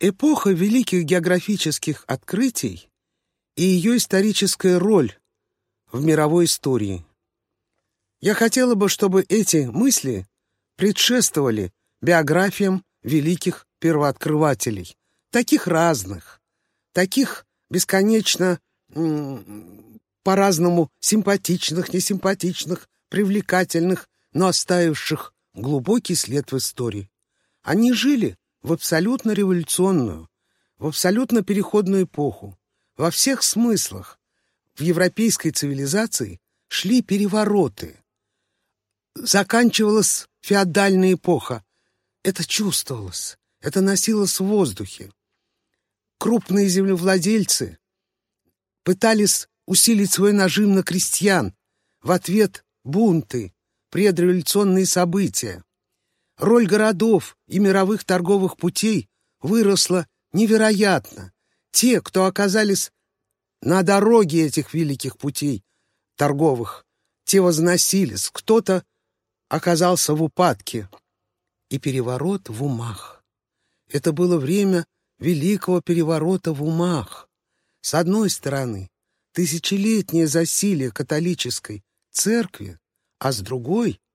Эпоха великих географических открытий и ее историческая роль в мировой истории. Я хотела бы, чтобы эти мысли предшествовали биографиям великих первооткрывателей, таких разных, таких бесконечно по-разному симпатичных, несимпатичных, привлекательных, но оставивших глубокий след в истории. Они жили в абсолютно революционную, в абсолютно переходную эпоху. Во всех смыслах в европейской цивилизации шли перевороты. Заканчивалась феодальная эпоха. Это чувствовалось, это носилось в воздухе. Крупные землевладельцы пытались усилить свой нажим на крестьян. В ответ бунты, предреволюционные события. Роль городов и мировых торговых путей выросла невероятно. Те, кто оказались на дороге этих великих путей торговых, те возносились, кто-то оказался в упадке. И переворот в умах. Это было время великого переворота в умах. С одной стороны, тысячелетнее засилие католической церкви, а с другой —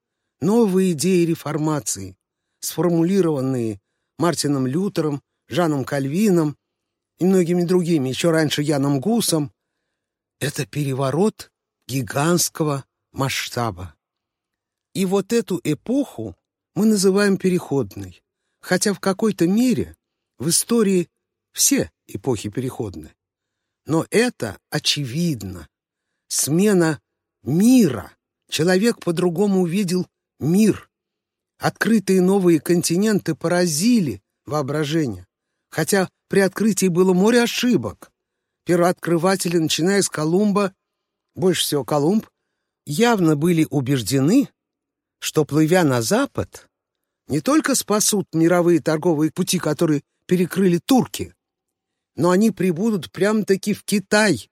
новые идеи реформации, сформулированные Мартином Лютером, Жаном Кальвином и многими другими, еще раньше Яном Гусом. Это переворот гигантского масштаба. И вот эту эпоху мы называем переходной, хотя в какой-то мере в истории все эпохи переходны. Но это очевидно. Смена мира. Человек по-другому увидел мир. Открытые новые континенты поразили воображение. Хотя при открытии было море ошибок. Первооткрыватели, начиная с Колумба, больше всего Колумб, явно были убеждены, что, плывя на запад, не только спасут мировые торговые пути, которые перекрыли турки, но они прибудут прямо-таки в Китай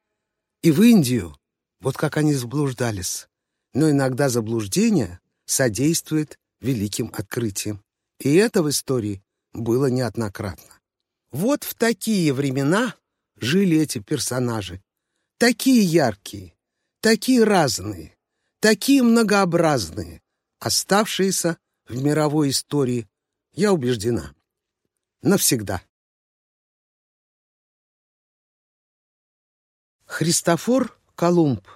и в Индию. Вот как они заблуждались. Но иногда заблуждение содействует великим открытиям. И это в истории было неоднократно. Вот в такие времена жили эти персонажи. Такие яркие, такие разные, такие многообразные, оставшиеся в мировой истории, я убеждена, навсегда. Христофор Колумб.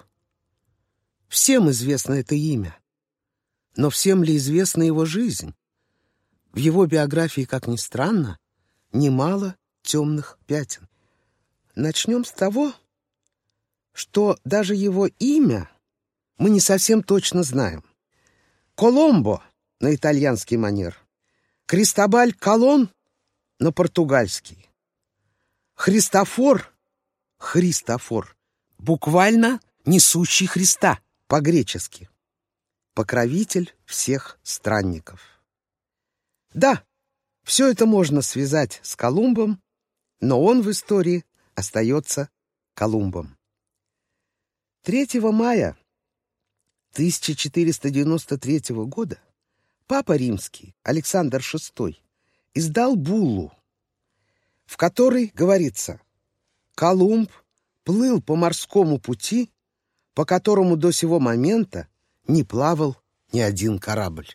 Всем известно это имя. Но всем ли известна его жизнь? В его биографии, как ни странно, немало темных пятен. Начнем с того, что даже его имя мы не совсем точно знаем. Коломбо на итальянский манер, Кристобаль Колон на португальский, Христофор Христофор, буквально несущий Христа по-гречески. Покровитель всех странников. Да, все это можно связать с Колумбом, но он в истории остается Колумбом. 3 мая 1493 года Папа Римский Александр VI издал буллу, в которой говорится Колумб плыл по морскому пути, по которому до сего момента не плавал ни один корабль.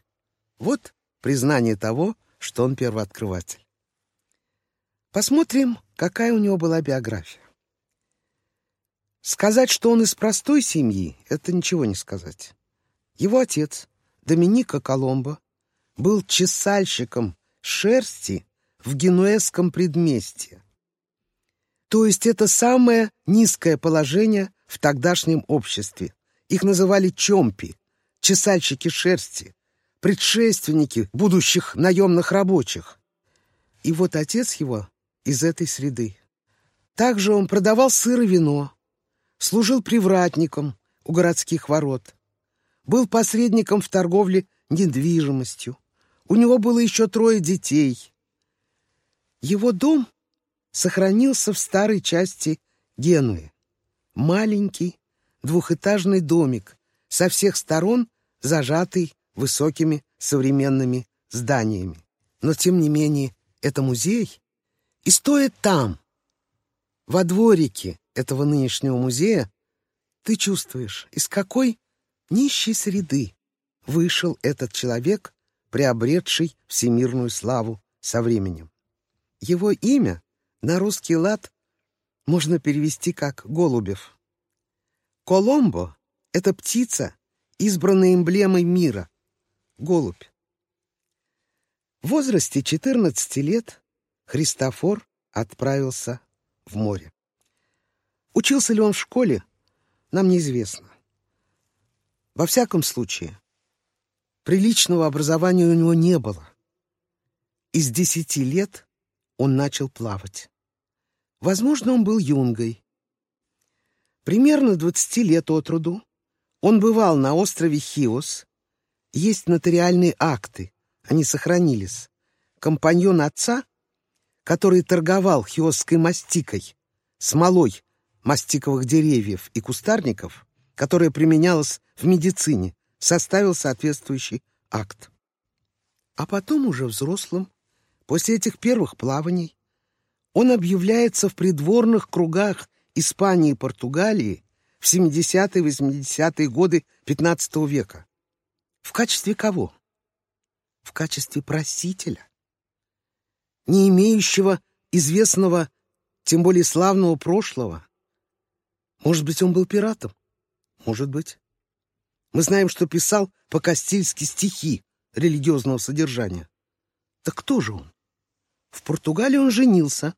Вот признание того, что он первооткрыватель. Посмотрим, какая у него была биография. Сказать, что он из простой семьи, это ничего не сказать. Его отец, Доминика Коломбо, был чесальщиком шерсти в генуэзском предместье. То есть это самое низкое положение в тогдашнем обществе. Их называли чомпи, чесальщики шерсти, предшественники будущих наемных рабочих. И вот отец его из этой среды. Также он продавал сыр и вино, служил привратником у городских ворот, был посредником в торговле недвижимостью. У него было еще трое детей. Его дом сохранился в старой части Генуи. Маленький двухэтажный домик, со всех сторон зажатый высокими современными зданиями. Но, тем не менее, это музей, И стоит там, во дворике этого нынешнего музея, ты чувствуешь, из какой нищей среды вышел этот человек, приобретший всемирную славу со временем. Его имя на русский лад можно перевести как «Голубев». Коломбо — это птица, избранная эмблемой мира — голубь. В возрасте 14 лет Христофор отправился в море. Учился ли он в школе, нам неизвестно. Во всяком случае, приличного образования у него не было. Из десяти лет он начал плавать. Возможно, он был юнгой. Примерно двадцати лет от роду он бывал на острове Хиос. Есть нотариальные акты, они сохранились. Компаньон отца, который торговал хиосской мастикой, смолой мастиковых деревьев и кустарников, которая применялась в медицине, составил соответствующий акт. А потом уже взрослым, после этих первых плаваний, он объявляется в придворных кругах Испании и Португалии в 70-80-е годы XV века. В качестве кого? В качестве просителя, не имеющего известного, тем более славного прошлого. Может быть, он был пиратом? Может быть. Мы знаем, что писал по-кастильски стихи религиозного содержания. Так кто же он? В Португалии он женился.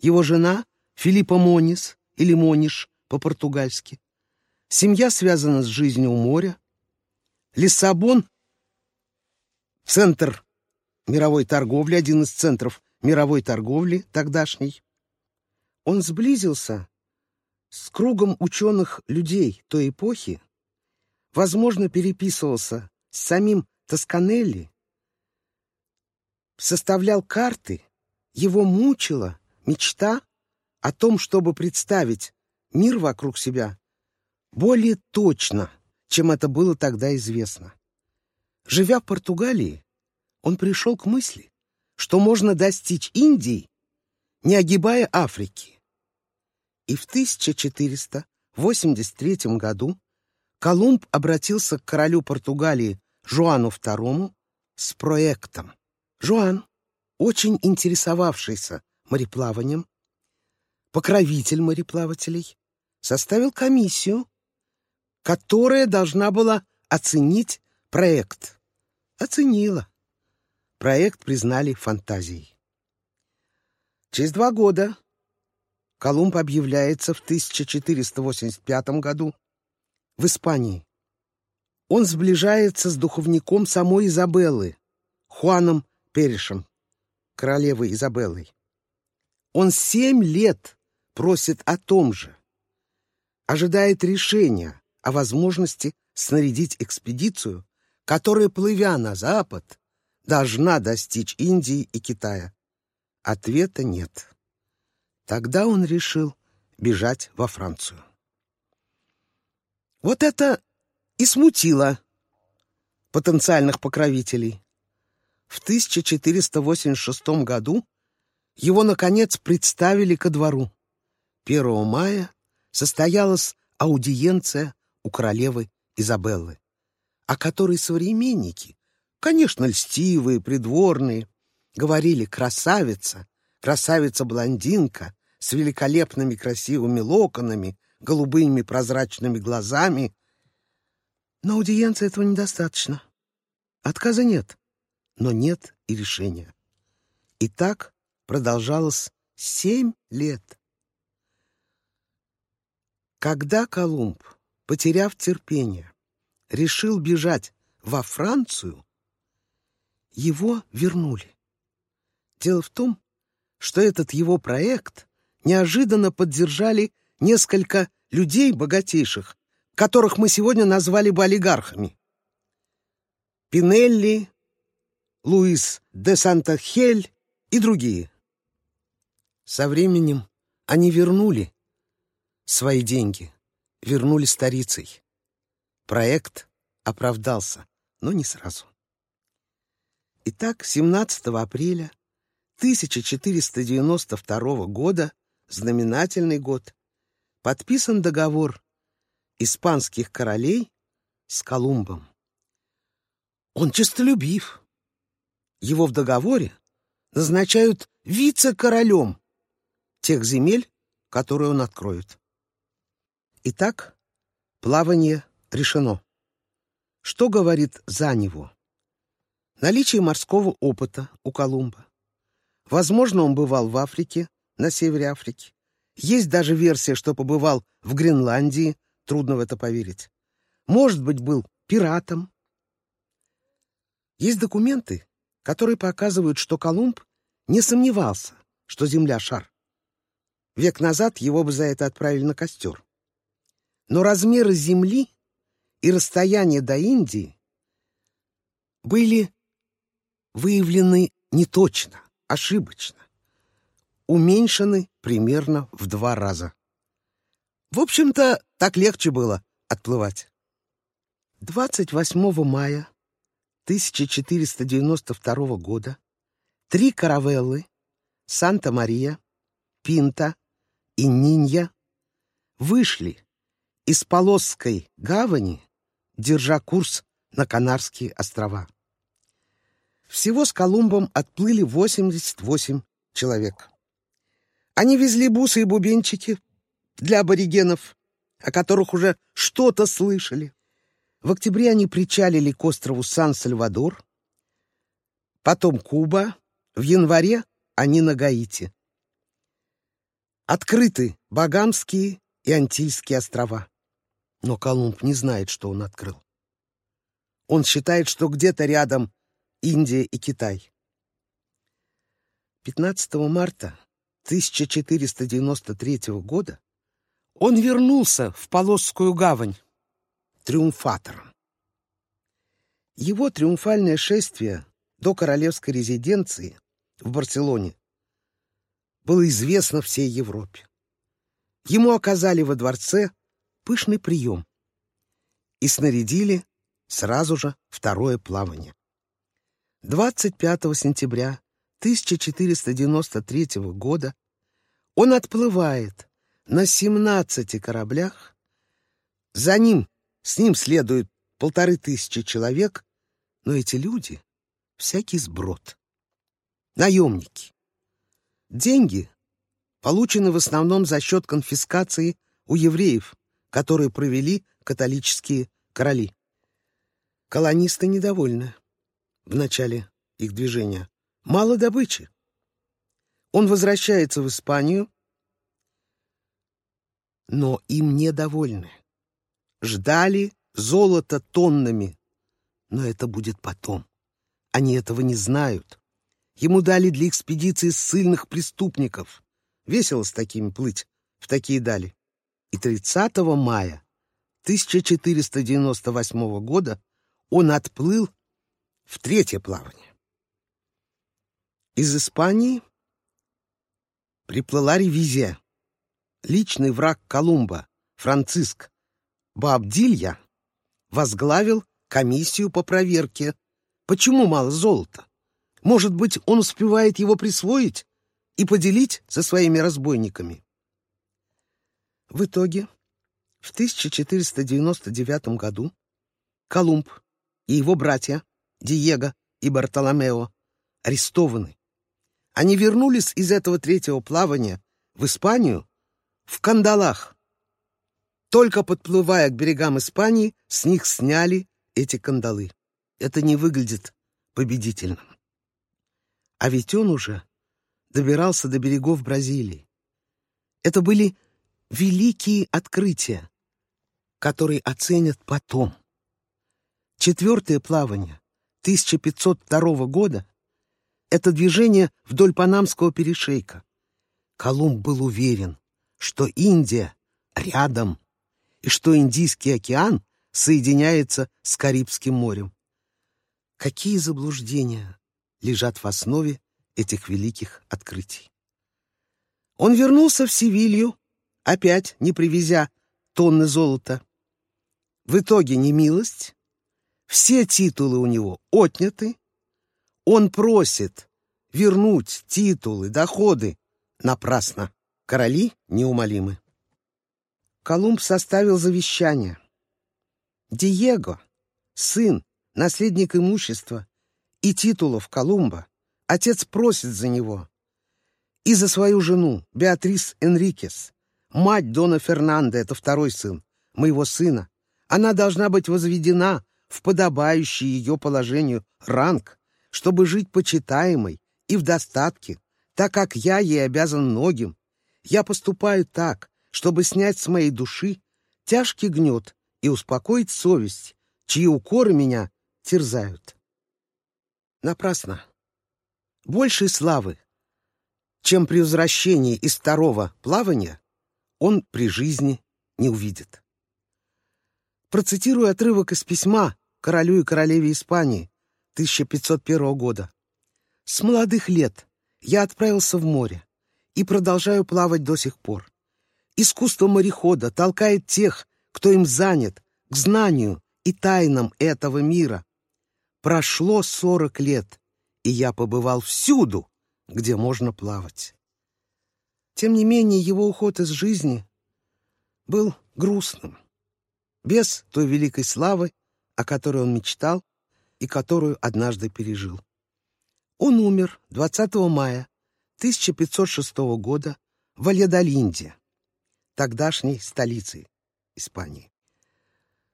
Его жена Филиппа Монис или Мониш по-португальски. Семья связана с жизнью у моря. Лиссабон — центр мировой торговли, один из центров мировой торговли тогдашней. Он сблизился с кругом ученых людей той эпохи, возможно, переписывался с самим Тосканелли, составлял карты, его мучила мечта о том, чтобы представить мир вокруг себя более точно, чем это было тогда известно. Живя в Португалии, он пришел к мысли, что можно достичь Индии, не огибая Африки. И в 1483 году Колумб обратился к королю Португалии Жуану II с проектом. Жуан, очень интересовавшийся мореплаванием, покровитель мореплавателей, составил комиссию, которая должна была оценить проект. Оценила. Проект признали фантазией. Через два года Колумб объявляется в 1485 году в Испании. Он сближается с духовником самой Изабеллы, Хуаном Перешем, королевой Изабеллой. Он семь лет просит о том же, ожидает решения о возможности снарядить экспедицию, которая, плывя на запад, должна достичь Индии и Китая. Ответа нет. Тогда он решил бежать во Францию. Вот это и смутило потенциальных покровителей. В 1486 году его, наконец, представили ко двору. 1 мая состоялась аудиенция у королевы Изабеллы, о которой современники, конечно, льстивые, придворные, говорили «красавица», красавица-блондинка с великолепными красивыми локонами, голубыми прозрачными глазами. Но аудиенции этого недостаточно. Отказа нет, но нет и решения. И так продолжалось семь лет. Когда Колумб, потеряв терпение, решил бежать во Францию, его вернули. Дело в том, что этот его проект неожиданно поддержали несколько людей богатейших, которых мы сегодня назвали бы олигархами. Пинелли, Луис де Санта-Хель и другие. Со временем они вернули свои деньги, вернули старицей. Проект оправдался, но не сразу. Итак, 17 апреля 1492 года, знаменательный год, подписан договор испанских королей с Колумбом. Он честолюбив. Его в договоре назначают вице-королем тех земель, которые он откроет. Итак, плавание решено. Что говорит за него? Наличие морского опыта у Колумба. Возможно, он бывал в Африке, на севере Африки. Есть даже версия, что побывал в Гренландии, трудно в это поверить. Может быть, был пиратом. Есть документы, которые показывают, что Колумб не сомневался, что Земля — шар. Век назад его бы за это отправили на костер. Но размеры Земли и расстояние до Индии были выявлены неточно, ошибочно, уменьшены примерно в два раза. В общем-то, так легче было отплывать. 28 мая 1492 года три каравеллы «Санта-Мария», «Пинта» и «Нинья» вышли из Полосской гавани, держа курс на Канарские острова. Всего с Колумбом отплыли 88 человек. Они везли бусы и бубенчики для аборигенов, о которых уже что-то слышали. В октябре они причалили к острову Сан-Сальвадор, потом Куба, в январе они на Гаити. Открыты Багамские и Антильские острова. Но Колумб не знает, что он открыл. Он считает, что где-то рядом Индия и Китай. 15 марта 1493 года он вернулся в Полосскую гавань триумфатором. Его триумфальное шествие до королевской резиденции в Барселоне было известно всей Европе. Ему оказали во дворце пышный прием и снарядили сразу же второе плавание. 25 сентября 1493 года он отплывает на 17 кораблях, за ним, с ним следует полторы тысячи человек, но эти люди — всякий сброд. Наемники. Деньги получены в основном за счет конфискации у евреев, которые провели католические короли. Колонисты недовольны в начале их движения. Мало добычи. Он возвращается в Испанию, но им недовольны. Ждали золото тоннами, но это будет потом. Они этого не знают. Ему дали для экспедиции ссыльных преступников. Весело с такими плыть в такие дали и 30 мая 1498 года он отплыл в третье плавание. Из Испании приплыла ревизия. Личный враг Колумба, Франциск Бабдилья, возглавил комиссию по проверке. Почему мало золота? Может быть, он успевает его присвоить и поделить со своими разбойниками? В итоге, в 1499 году Колумб и его братья Диего и Бартоломео арестованы. Они вернулись из этого третьего плавания в Испанию в кандалах. Только подплывая к берегам Испании, с них сняли эти кандалы. Это не выглядит победительным. А ведь он уже добирался до берегов Бразилии. Это были великие открытия, которые оценят потом. Четвертое плавание 1502 года — это движение вдоль Панамского перешейка. Колумб был уверен, что Индия рядом и что Индийский океан соединяется с Карибским морем. Какие заблуждения лежат в основе этих великих открытий? Он вернулся в Севилью опять не привезя тонны золота. В итоге немилость, все титулы у него отняты, он просит вернуть титулы, доходы. Напрасно. Короли неумолимы. Колумб составил завещание. Диего, сын, наследник имущества и титулов Колумба, отец просит за него и за свою жену, Беатрис Энрикес, мать Дона Фернандо, это второй сын, моего сына. Она должна быть возведена в подобающий ее положению ранг, чтобы жить почитаемой и в достатке, так как я ей обязан многим. Я поступаю так, чтобы снять с моей души тяжкий гнет и успокоить совесть, чьи укоры меня терзают. Напрасно. Большей славы, чем при возвращении из второго плавания, он при жизни не увидит. Процитирую отрывок из письма королю и королеве Испании 1501 года. «С молодых лет я отправился в море и продолжаю плавать до сих пор. Искусство морехода толкает тех, кто им занят, к знанию и тайнам этого мира. Прошло сорок лет, и я побывал всюду, где можно плавать. Тем не менее, его уход из жизни был грустным, без той великой славы, о которой он мечтал и которую однажды пережил. Он умер 20 мая 1506 года в Вальядолинде, тогдашней столицы Испании.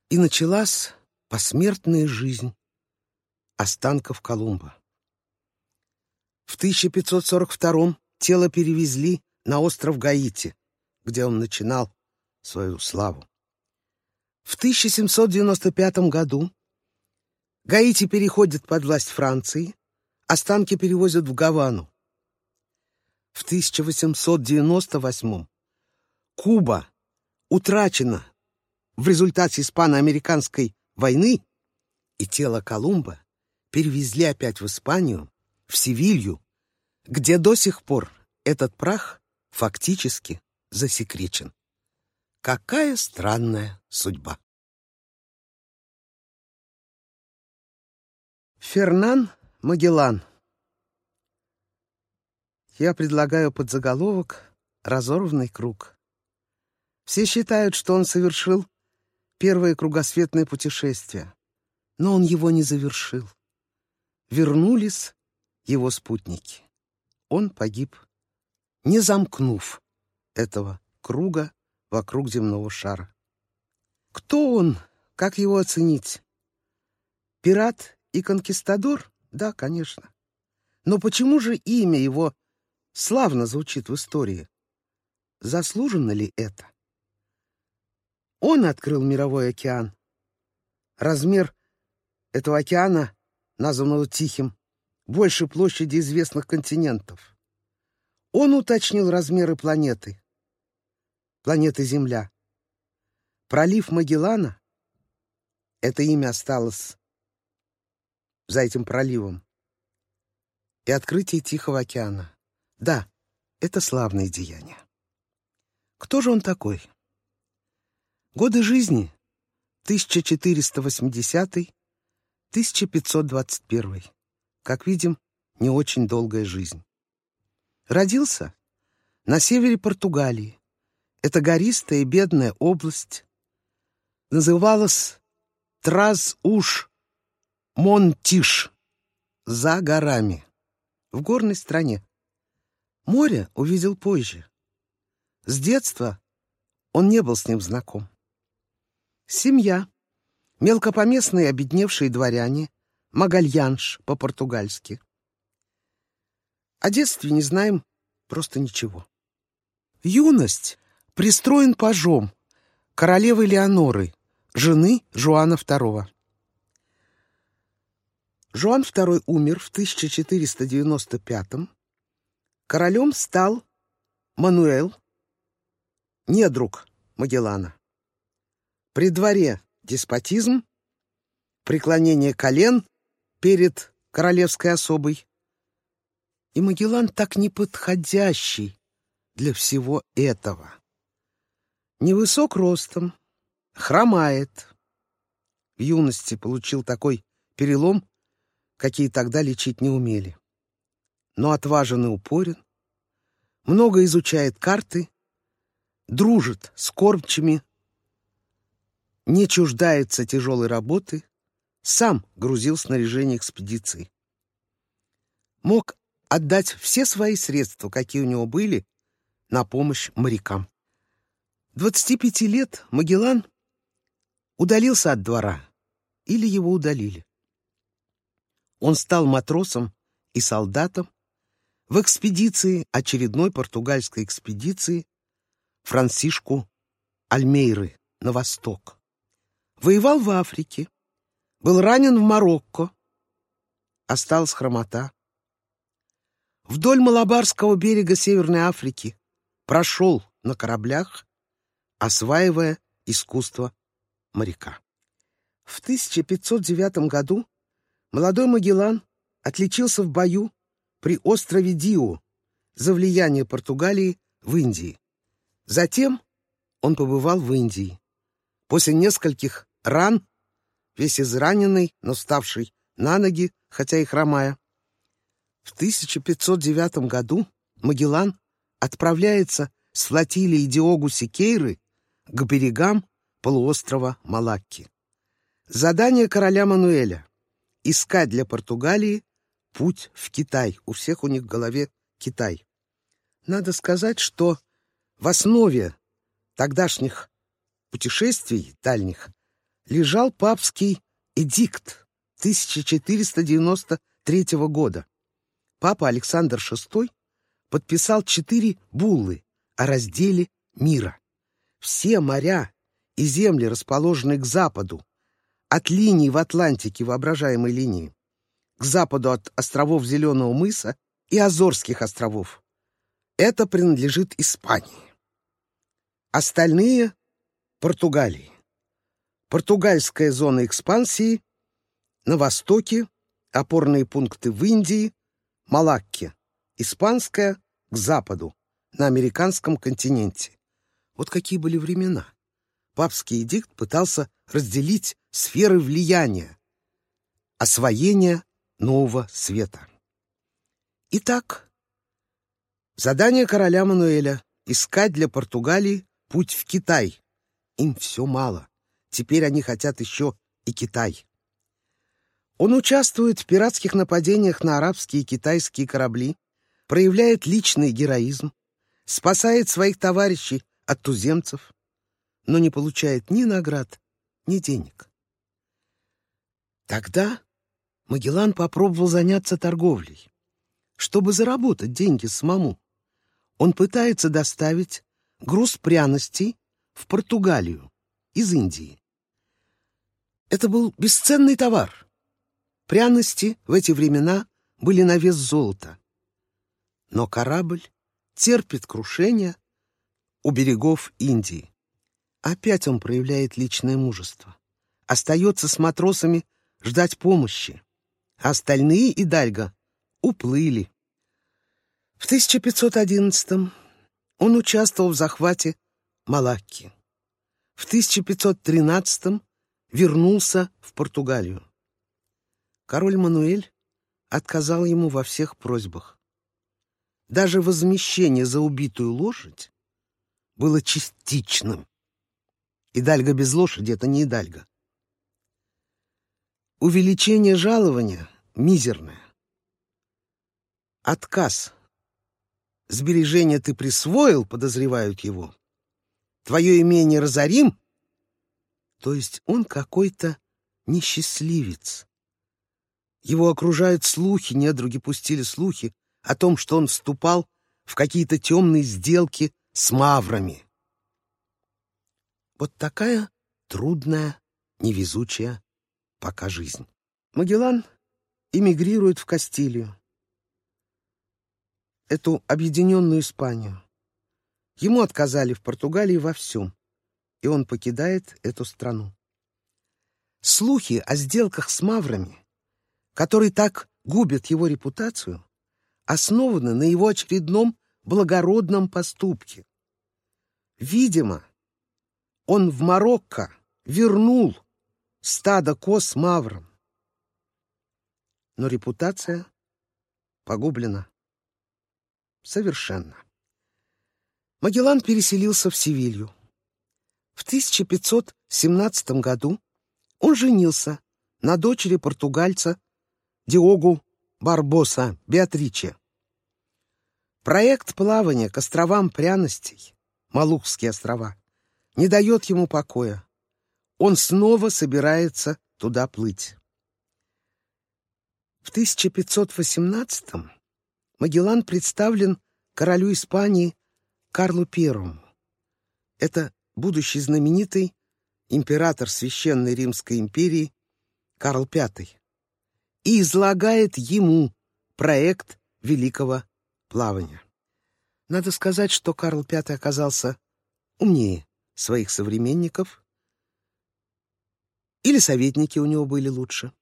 И началась посмертная жизнь останков Колумба. В 1542 тело перевезли на остров Гаити, где он начинал свою славу. В 1795 году Гаити переходит под власть Франции, останки перевозят в Гавану. В 1898 Куба утрачена в результате испано-американской войны, и тело Колумба перевезли опять в Испанию, в Севилью, где до сих пор этот прах фактически засекречен. Какая странная судьба! Фернан Магеллан Я предлагаю подзаголовок «Разорванный круг». Все считают, что он совершил первое кругосветное путешествие, но он его не завершил. Вернулись его спутники. Он погиб, не замкнув этого круга вокруг земного шара. Кто он? Как его оценить? Пират и конкистадор? Да, конечно. Но почему же имя его славно звучит в истории? Заслуженно ли это? Он открыл мировой океан. Размер этого океана, названного Тихим, больше площади известных континентов. Он уточнил размеры планеты. Планеты Земля. Пролив Магеллана — это имя осталось за этим проливом. И открытие Тихого океана. Да, это славные деяния. Кто же он такой? Годы жизни 1480-1521. Как видим, не очень долгая жизнь. Родился на севере Португалии. Это гористая и бедная область. Называлась Траз-Уш Монтиш за горами в горной стране. Море увидел позже. С детства он не был с ним знаком. Семья. Мелкопоместные обедневшие дворяне. Магальянш по-португальски. О детстве не знаем просто ничего. Юность пристроен пажом королевы Леоноры, жены Жуана II. Жуан II умер в 1495 -м. Королем стал Мануэл, недруг Магеллана. При дворе деспотизм, преклонение колен перед королевской особой. И Магеллан так неподходящий для всего этого. Невысок ростом, хромает. В юности получил такой перелом, какие тогда лечить не умели. но отважен и упорен, много изучает карты, дружит с кормчими, не чуждается тяжелой работы, сам грузил снаряжение экспедиции. Мог отдать все свои средства, какие у него были, на помощь морякам. 25 лет Магеллан удалился от двора, или его удалили. Он стал матросом и солдатом в экспедиции, очередной португальской экспедиции Франсишку Альмейры на восток. Воевал в Африке, был ранен в Марокко, осталась хромота. Вдоль Малабарского берега Северной Африки прошел на кораблях, осваивая искусство моряка. В 1509 году молодой Магеллан отличился в бою при острове Дио за влияние Португалии в Индии. Затем он побывал в Индии. После нескольких ран, весь израненный, но ставший на ноги, хотя и хромая, в 1509 году Магеллан отправляется с флотилией Диогу Сикейры к берегам полуострова Малакки. Задание короля Мануэля — искать для Португалии путь в Китай. У всех у них в голове Китай. Надо сказать, что в основе тогдашних путешествий дальних лежал папский эдикт 1493 года. Папа Александр VI подписал четыре буллы о разделе мира. Все моря и земли, расположенные к западу, от линии в Атлантике, воображаемой линии, к западу от островов Зеленого мыса и Азорских островов. Это принадлежит Испании. Остальные — Португалии. Португальская зона экспансии на востоке, опорные пункты в Индии, Малакке, испанская к западу, на американском континенте. Вот какие были времена. Папский эдикт пытался разделить сферы влияния, освоения нового света. Итак, задание короля Мануэля — искать для Португалии путь в Китай. Им все мало. Теперь они хотят еще и Китай. Он участвует в пиратских нападениях на арабские и китайские корабли, проявляет личный героизм, спасает своих товарищей от туземцев, но не получает ни наград, ни денег. Тогда Магеллан попробовал заняться торговлей. Чтобы заработать деньги самому, он пытается доставить груз пряностей в Португалию из Индии. Это был бесценный товар. Пряности в эти времена были на вес золота. Но корабль терпит крушение у берегов Индии. Опять он проявляет личное мужество. Остается с матросами ждать помощи. А остальные Идальго уплыли. В 1511 он участвовал в захвате Малакки. В 1513 вернулся в Португалию. Король Мануэль отказал ему во всех просьбах. Даже возмещение за убитую лошадь было частичным. Идальга без лошади — это не идальга. Увеличение жалования мизерное. Отказ. Сбережения ты присвоил, подозревают его. Твое имение разорим. То есть он какой-то несчастливец. Его окружают слухи, недруги пустили слухи о том, что он вступал в какие-то темные сделки с маврами. Вот такая трудная, невезучая пока жизнь. Магеллан эмигрирует в Кастилию, эту объединенную Испанию. Ему отказали в Португалии во всем, и он покидает эту страну. Слухи о сделках с маврами, которые так губят его репутацию, основаны на его очередном благородном поступке. Видимо, он в Марокко вернул стадо коз маврам. Но репутация погублена. совершенно. Магеллан переселился в Севилью. В 1517 году он женился на дочери португальца Диогу Барбоса Беатриче. Проект плавания к островам пряностей, Малукские острова, не дает ему покоя. Он снова собирается туда плыть. В 1518-м Магеллан представлен королю Испании Карлу I. Это будущий знаменитый император Священной Римской империи Карл V и излагает ему проект великого плавания. Надо сказать, что Карл V оказался умнее своих современников, или советники у него были лучше.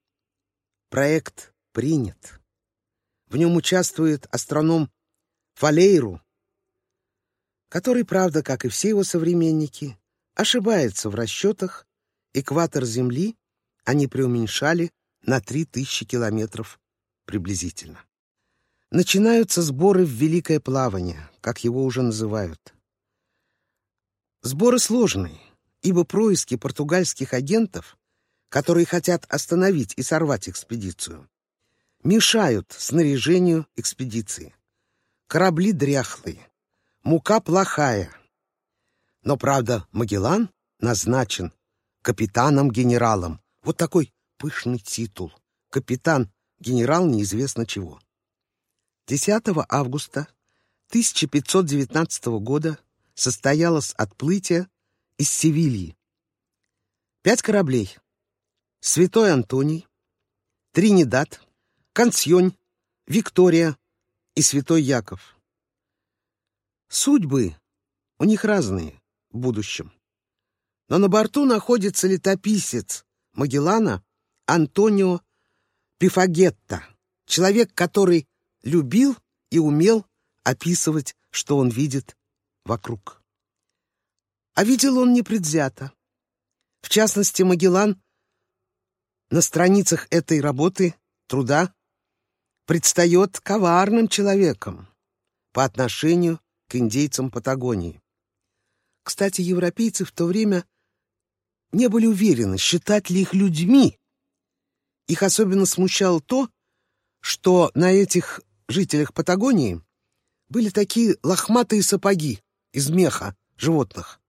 Проект принят. В нем участвует астроном Фалейру, который, правда, как и все его современники, ошибается в расчетах, экватор Земли они преуменьшали на 3000 километров приблизительно. Начинаются сборы в Великое плавание, как его уже называют. Сборы сложные, ибо происки португальских агентов, которые хотят остановить и сорвать экспедицию, мешают снаряжению экспедиции. Корабли дряхлые, мука плохая. Но, правда, Магеллан назначен капитаном-генералом. Вот такой пышный титул. Капитан-генерал неизвестно чего. 10 августа 1519 года состоялось отплытие из Севильи. Пять кораблей. Святой Антоний, Тринидад, Консьонь, Виктория и Святой Яков. Судьбы у них разные в будущем. Но на борту находится летописец Магеллана Антонио Пифагетта, человек, который любил и умел описывать, что он видит вокруг. А видел он непредвзято. В частности, Магеллан на страницах этой работы, труда, предстает коварным человеком по отношению к индейцам Патагонии. Кстати, европейцы в то время не были уверены, считать ли их людьми. Их особенно смущало то, что на этих жителях Патагонии были такие лохматые сапоги из меха животных.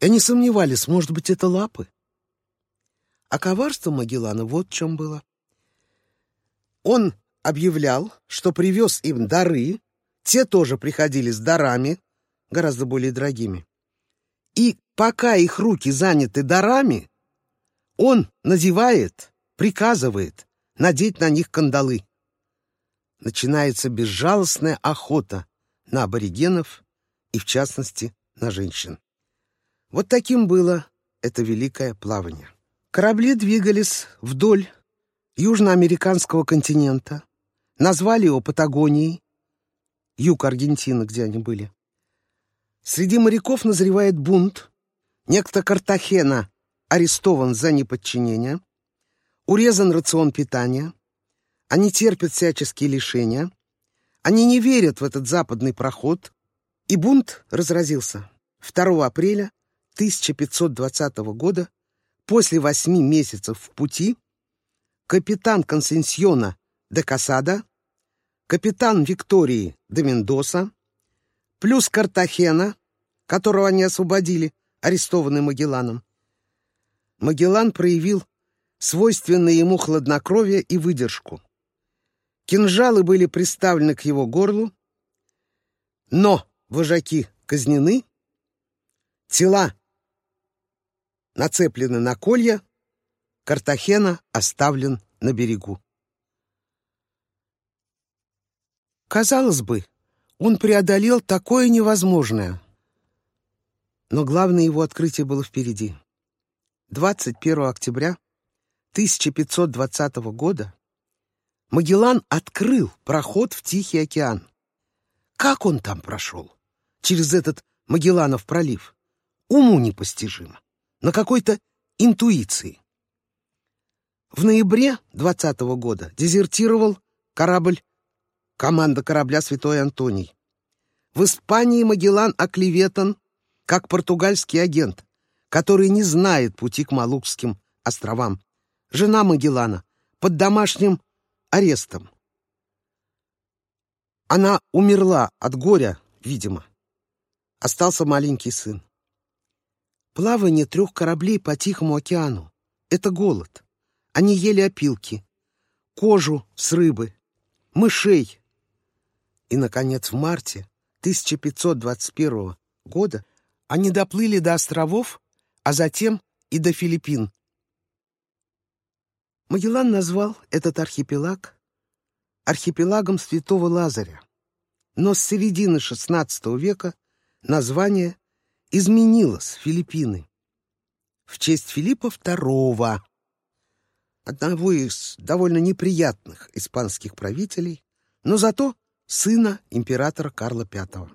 И они сомневались, может быть, это лапы. А коварство Магеллана вот в чем было. Он объявлял, что привез им дары, те тоже приходили с дарами, гораздо более дорогими. И пока их руки заняты дарами, он надевает, приказывает надеть на них кандалы. Начинается безжалостная охота на аборигенов и, в частности, на женщин. Вот таким было это великое плавание. Корабли двигались вдоль южноамериканского континента, назвали его Патагонией, юг Аргентины, где они были. Среди моряков назревает бунт. Некто Картахена арестован за неподчинение. Урезан рацион питания. Они терпят всяческие лишения. Они не верят в этот западный проход. И бунт разразился. 2 апреля 1520 года, после восьми месяцев в пути, капитан Консенсиона де Касада, капитан Виктории де Мендоса, плюс Картахена, которого они освободили, арестованный Магелланом. Магеллан проявил свойственное ему хладнокровие и выдержку. Кинжалы были приставлены к его горлу, но вожаки казнены, тела нацеплены на колья, Картахена оставлен на берегу. Казалось бы, он преодолел такое невозможное. Но главное его открытие было впереди. 21 октября 1520 года Магеллан открыл проход в Тихий океан. Как он там прошел? Через этот Магелланов пролив? Уму непостижимо. На какой-то интуиции. В ноябре 20 года дезертировал корабль команда корабля «Святой Антоний». В Испании Магеллан оклеветан как португальский агент, который не знает пути к Малукским островам. Жена Магеллана под домашним арестом. Она умерла от горя, видимо. Остался маленький сын. Плавание трех кораблей по Тихому океану — это голод. Они ели опилки, кожу с рыбы, мышей. И, наконец, в марте 1521 года они доплыли до островов, а затем и до Филиппин. Магеллан назвал этот архипелаг архипелагом Святого Лазаря, но с середины XVI века название изменилось Филиппины в честь Филиппа II, одного из довольно неприятных испанских правителей, но зато сына императора Карла V.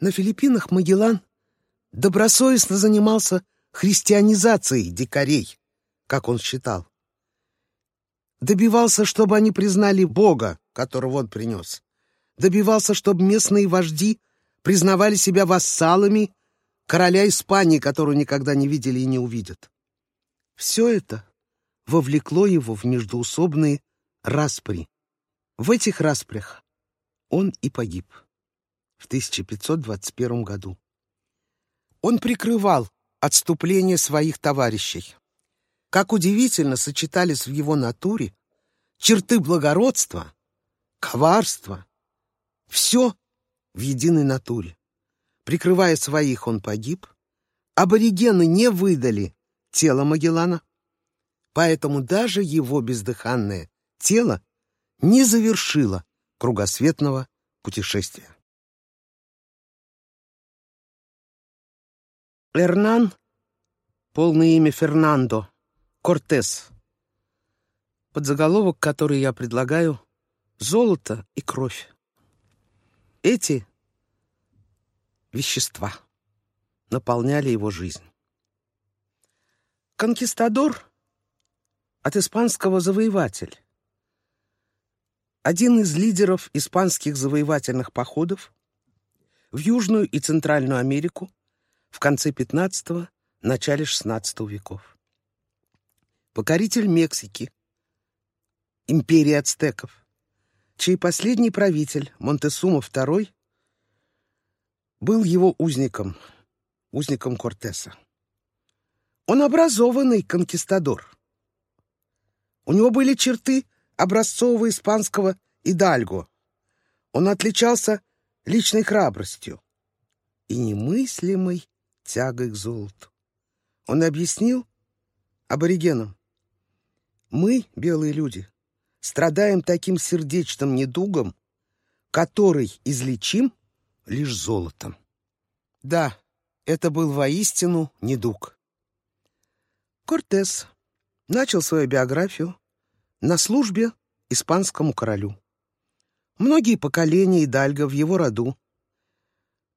На Филиппинах Магеллан добросовестно занимался христианизацией дикарей, как он считал. Добивался, чтобы они признали Бога, которого он принес. Добивался, чтобы местные вожди признавали себя вассалами короля Испании, которую никогда не видели и не увидят. Все это вовлекло его в междоусобные распри. В этих распрях он и погиб в 1521 году. Он прикрывал отступление своих товарищей. Как удивительно сочетались в его натуре черты благородства, коварства, все в единой натуре. Прикрывая своих, он погиб. Аборигены не выдали тело Магеллана, поэтому даже его бездыханное тело не завершило кругосветного путешествия. Эрнан, полное имя Фернандо, Кортес. Подзаголовок, который я предлагаю — «Золото и кровь». Эти вещества наполняли его жизнь. Конкистадор от испанского завоеватель. Один из лидеров испанских завоевательных походов в Южную и Центральную Америку в конце XV – начале XVI веков. Покоритель Мексики, империи ацтеков, чей последний правитель, Монтесума II, был его узником, узником Кортеса. Он образованный конкистадор. У него были черты образцового испанского идальго. Он отличался личной храбростью и немыслимой тягой к золоту. Он объяснил аборигенам, мы, белые люди, страдаем таким сердечным недугом, который излечим лишь золотом. Да, это был воистину недуг. Кортес начал свою биографию на службе испанскому королю. Многие поколения идальго в его роду,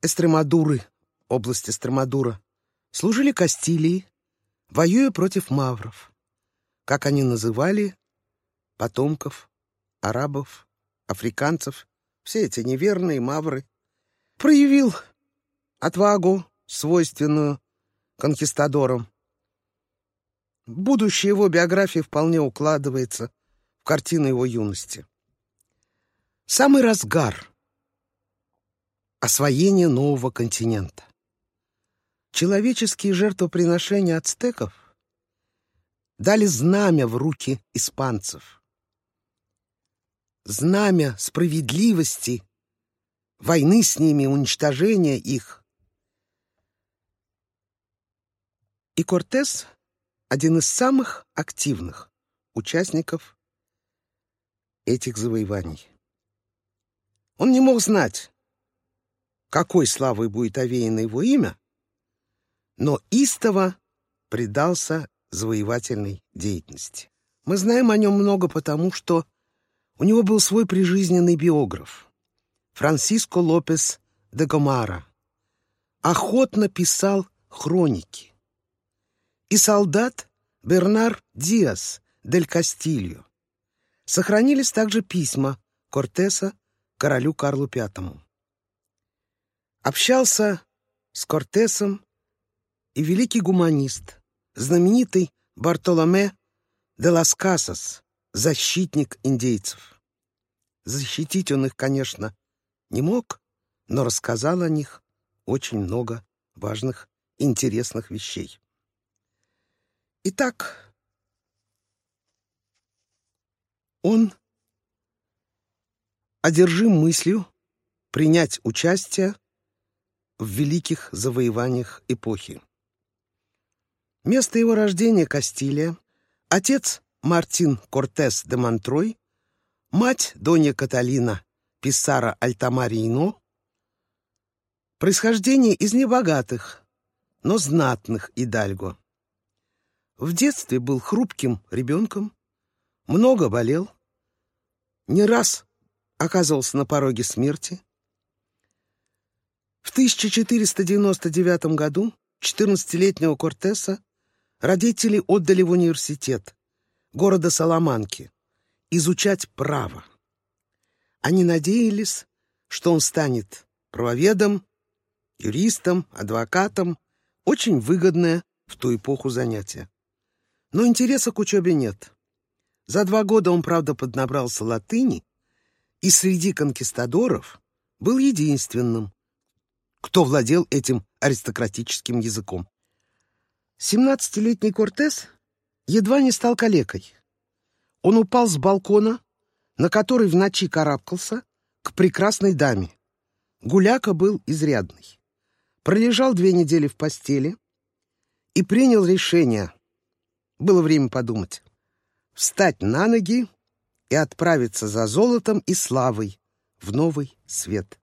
Эстремадуры, область Эстремадура, служили Кастилии, воюя против мавров, как они называли потомков, арабов, африканцев, все эти неверные мавры, проявил отвагу, свойственную конкистадорам. Будущее его биографии вполне укладывается в картину его юности. Самый разгар освоения нового континента. Человеческие жертвоприношения ацтеков дали знамя в руки испанцев. Знамя справедливости, войны с ними, уничтожения их. И Кортес — один из самых активных участников этих завоеваний. Он не мог знать, какой славой будет овеяно его имя, но истово предался завоевательной деятельности. Мы знаем о нем много потому, что у него был свой прижизненный биограф Франсиско Лопес де Гомара. Охотно писал хроники. И солдат Бернар Диас дель Кастильо. Сохранились также письма Кортеса королю Карлу V. общался с Кортесом и великий гуманист, знаменитый Бартоломе де лас Касас, защитник индейцев. Защитить он их, конечно, не мог, но рассказал о них очень много важных, интересных вещей. Итак, он одержим мыслью принять участие в великих завоеваниях эпохи. Место его рождения — Кастилия, отец — Мартин Кортес де Монтрой, мать — Донья Каталина Писара Альтамарино, происхождение из небогатых, но знатных Идальго. В детстве был хрупким ребенком, много болел, не раз оказывался на пороге смерти. В 1499 году 14-летнего Кортеса родители отдали в университет города Саламанки изучать право. Они надеялись, что он станет правоведом, юристом, адвокатом, очень выгодное в ту эпоху занятие. Но интереса к учебе нет. За два года он, правда, поднабрался латыни, и среди конкистадоров был единственным, кто владел этим аристократическим языком. Семнадцатилетний Кортес едва не стал калекой. Он упал с балкона, на который в ночи карабкался, к прекрасной даме. Гуляка был изрядный. Пролежал две недели в постели и принял решение, было время подумать, встать на ноги и отправиться за золотом и славой в новый свет.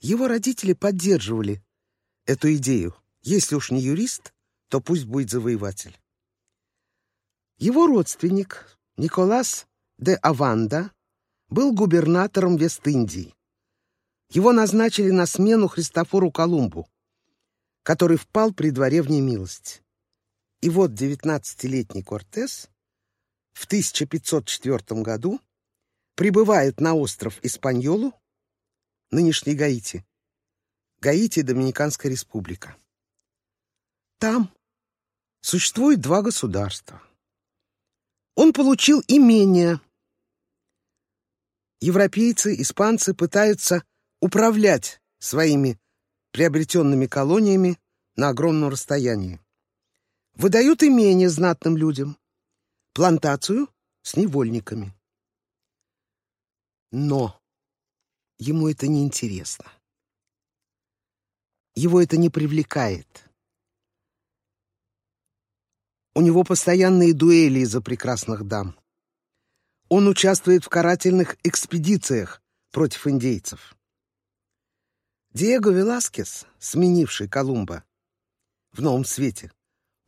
Его родители поддерживали эту идею. Если уж не юрист, то пусть будет завоеватель. Его родственник Николас де Аванда был губернатором Вест-Индии. Его назначили на смену Христофору Колумбу, который впал при дворе в немилость. И вот девятнадцатилетний Кортес в 1504 году прибывает на остров Испаньолу, нынешний Гаити. Гаити — Доминиканская республика. Там существует два государства. Он получил имение. Европейцы, испанцы пытаются управлять своими приобретенными колониями на огромном расстоянии. Выдают имение знатным людям, плантацию с невольниками. Но ему это не интересно. Его это не привлекает. У него постоянные дуэли из-за прекрасных дам. Он участвует в карательных экспедициях против индейцев. Диего Веласкес, сменивший Колумба в новом свете,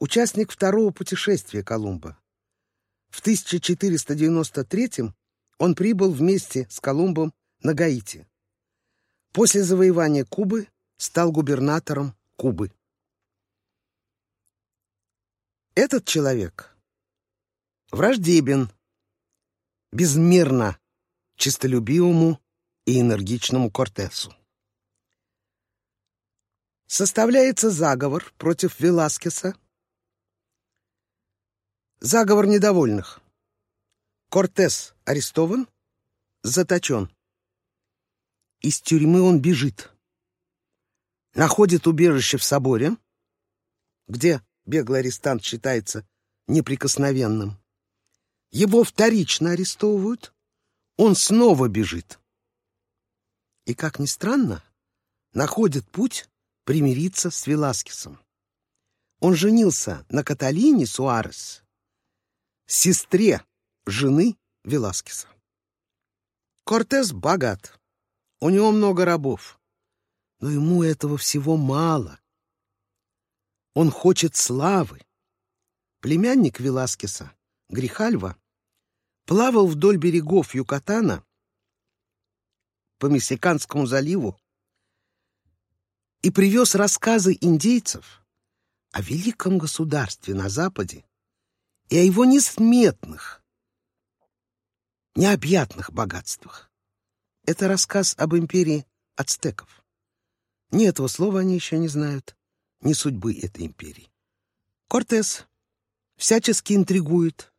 участник второго путешествия Колумба. В 1493 он прибыл вместе с Колумбом на Гаити. После завоевания Кубы стал губернатором Кубы. Этот человек враждебен, безмерно честолюбивому и энергичному Кортесу. Составляется заговор против Веласкеса, заговор недовольных. Кортес арестован, заточен. Из тюрьмы он бежит. Находит убежище в соборе, где беглый арестант считается неприкосновенным. Его вторично арестовывают, он снова бежит. И, как ни странно, находит путь примириться с Веласкесом. Он женился на Каталине Суарес, сестре жены Веласкеса. Кортес богат, у него много рабов, но ему этого всего мало. Он хочет славы. Племянник Веласкеса, Грихальва, плавал вдоль берегов Юкатана по Мексиканскому заливу и привез рассказы индейцев о великом государстве на Западе и о его несметных, необъятных богатствах. Это рассказ об империи ацтеков. Ни этого слова они еще не знают, ни судьбы этой империи. Кортес всячески интригует,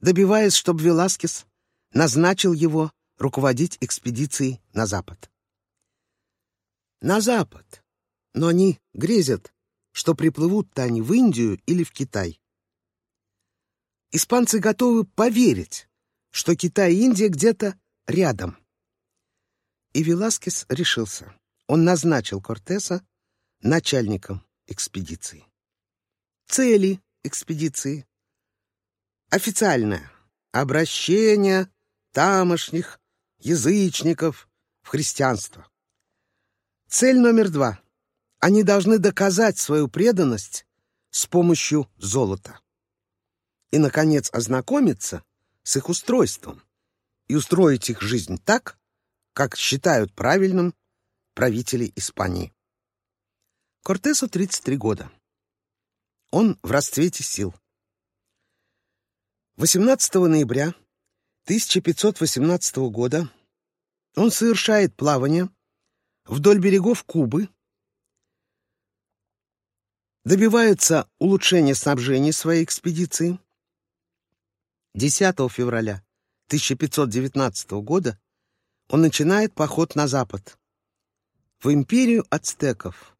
добиваясь, чтобы Веласкес назначил его руководить экспедицией на запад. На запад, но они грезят, что приплывут-то они в Индию или в Китай. Испанцы готовы поверить, что Китай и Индия где-то рядом. И Веласкес решился. Он назначил Кортеса начальником экспедиции. Цели экспедиции. Официальное. Обращение тамошних язычников в христианство. Цель номер два. Они должны доказать свою преданность с помощью золота. И, наконец, ознакомиться с их устройством и устроить их жизнь так, как считают правильным правители Испании. Кортесу 33 года. Он в расцвете сил. 18 ноября 1518 года он совершает плавание вдоль берегов Кубы, добивается улучшения снабжения своей экспедиции. 10 февраля 1519 года он начинает поход на запад, в империю ацтеков,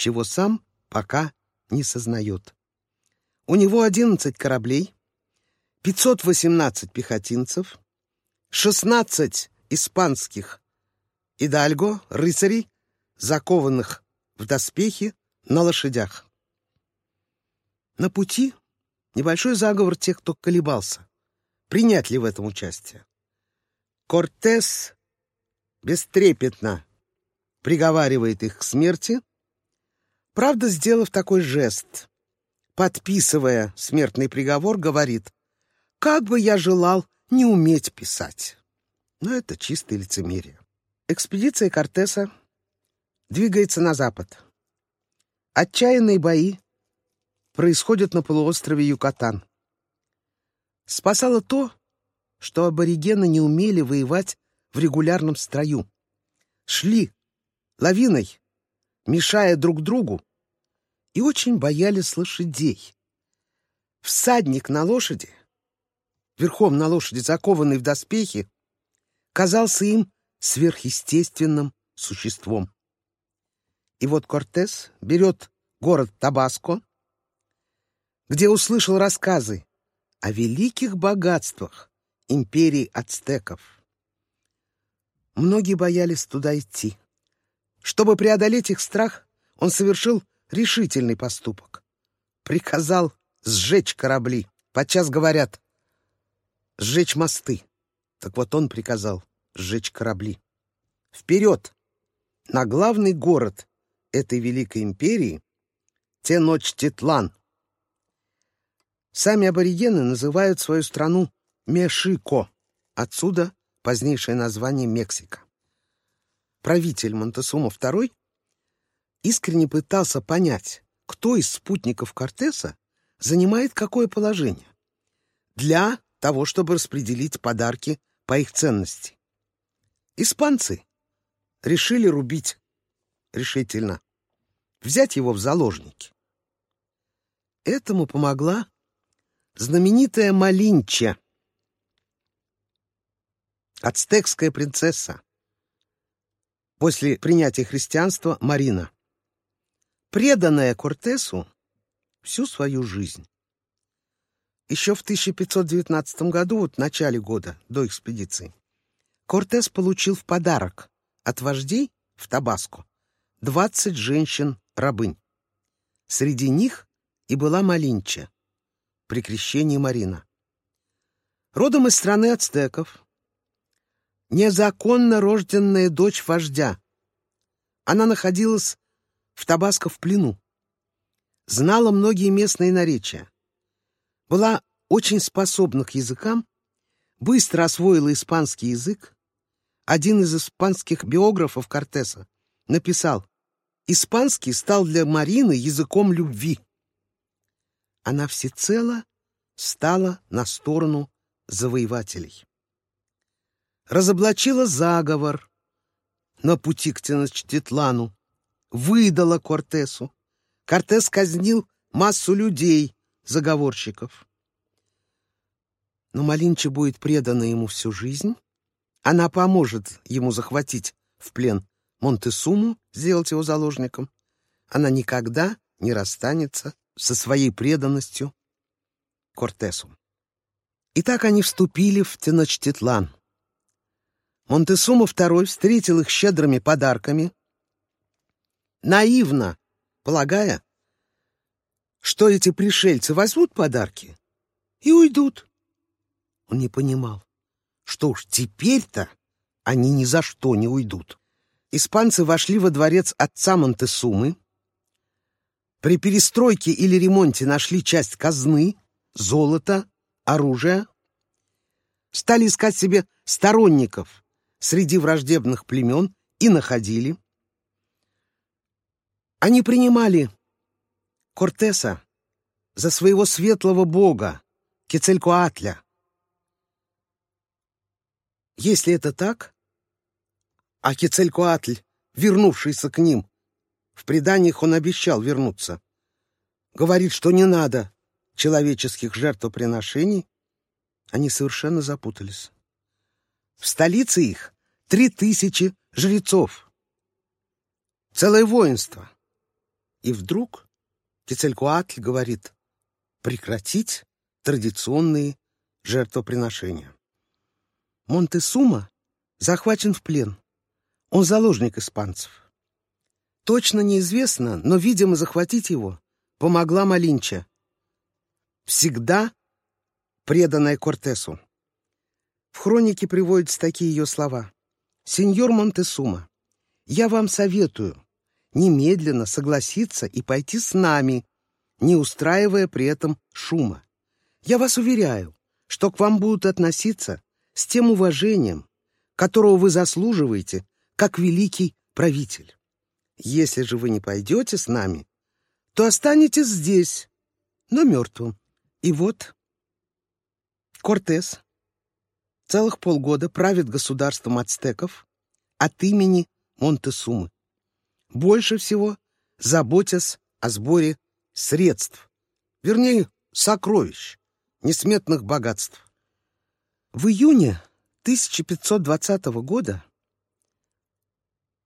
чего сам пока не сознает. У него 11 кораблей, 518 пехотинцев, 16 испанских идальго, рыцарей, закованных в доспехи на лошадях. На пути небольшой заговор тех, кто колебался, принять ли в этом участие. Кортес бестрепетно приговаривает их к смерти, правда, сделав такой жест, подписывая смертный приговор, говорит, «Как бы я желал не уметь писать». Но это чистое лицемерие. Экспедиция Кортеса двигается на запад. Отчаянные бои происходят на полуострове Юкатан. Спасало то, что аборигены не умели воевать в регулярном строю. Шли лавиной, мешая друг другу, и очень боялись лошадей. Всадник на лошади, верхом на лошади, закованный в доспехи, казался им сверхъестественным существом. И вот Кортес берет город Табаско, где услышал рассказы о великих богатствах империи ацтеков. Многие боялись туда идти. Чтобы преодолеть их страх, он совершил решительный поступок. Приказал сжечь корабли. Подчас говорят, сжечь мосты. Так вот он приказал сжечь корабли. Вперед! На главный город этой великой империи Теночтитлан. Сами аборигены называют свою страну Мешико, отсюда позднейшее название Мексика. Правитель Монтесума II искренне пытался понять, кто из спутников Кортеса занимает какое положение, для того, чтобы распределить подарки по их ценности. Испанцы решили рубить решительно, взять его в заложники. Этому помогла знаменитая Малинча, ацтекская принцесса, после принятия христианства Марина, преданная Кортесу всю свою жизнь. Еще в 1519 году, вот в начале года, до экспедиции, Кортес получил в подарок от вождей в Табаско 20 женщин-рабынь. Среди них и была Малинча при крещении Марина. Родом из страны ацтеков, незаконно рожденная дочь вождя. Она находилась в Табаско в плену. Знала многие местные наречия. Была очень способна к языкам, быстро освоила испанский язык, один из испанских биографов Кортеса написал, «Испанский стал для Марины языком любви». Она всецело стала на сторону завоевателей. Разоблачила заговор на пути к Теночтитлану, выдала Кортесу. Кортес казнил массу людей, заговорщиков. Но Малинча будет предана ему всю жизнь. Она поможет ему захватить в плен Монтесуму, сделать его заложником. Она никогда не расстанется со своей преданностью Кортесу. И так они вступили в Теночтитлан. Монтесума II встретил их щедрыми подарками, наивно полагая, что эти пришельцы возьмут подарки и уйдут. Он не понимал, что уж теперь-то они ни за что не уйдут. Испанцы вошли во дворец отца Монтесумы. При перестройке или ремонте нашли часть казны, золото, оружие. Стали искать себе сторонников среди враждебных племен и находили. Они принимали Кортеса за своего светлого бога, Кецелькоатля. Если это так, а Кецелькоатль, вернувшийся к ним, в преданиях он обещал вернуться, говорит, что не надо человеческих жертвоприношений, они совершенно запутались. В столице их три тысячи жрецов. Целое воинство. И вдруг Кецелькуатль говорит прекратить традиционные жертвоприношения. Монтесума захвачен в плен. Он заложник испанцев. Точно неизвестно, но, видимо, захватить его помогла Малинча. Всегда преданная Кортесу. В хронике приводятся такие ее слова. «Сеньор Монтесума, я вам советую немедленно согласиться и пойти с нами, не устраивая при этом шума. Я вас уверяю, что к вам будут относиться с тем уважением, которого вы заслуживаете, как великий правитель. Если же вы не пойдете с нами, то останетесь здесь, но мертвым. И вот Кортес целых полгода правит государством ацтеков от имени Монтесумы. Больше всего заботясь о сборе средств, вернее, сокровищ, несметных богатств. В июне 1520 года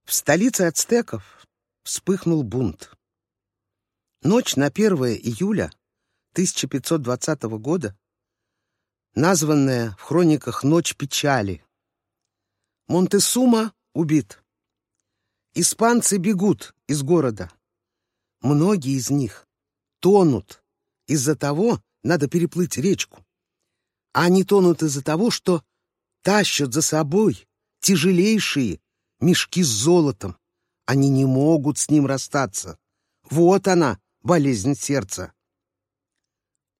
в столице ацтеков вспыхнул бунт. Ночь на 1 июля 1520 года, названная в хрониках «Ночь печали», Монтесума убит. Испанцы бегут из города. Многие из них тонут. Из-за того надо переплыть речку. А они тонут из-за того, что тащат за собой тяжелейшие мешки с золотом. Они не могут с ним расстаться. Вот она, болезнь сердца.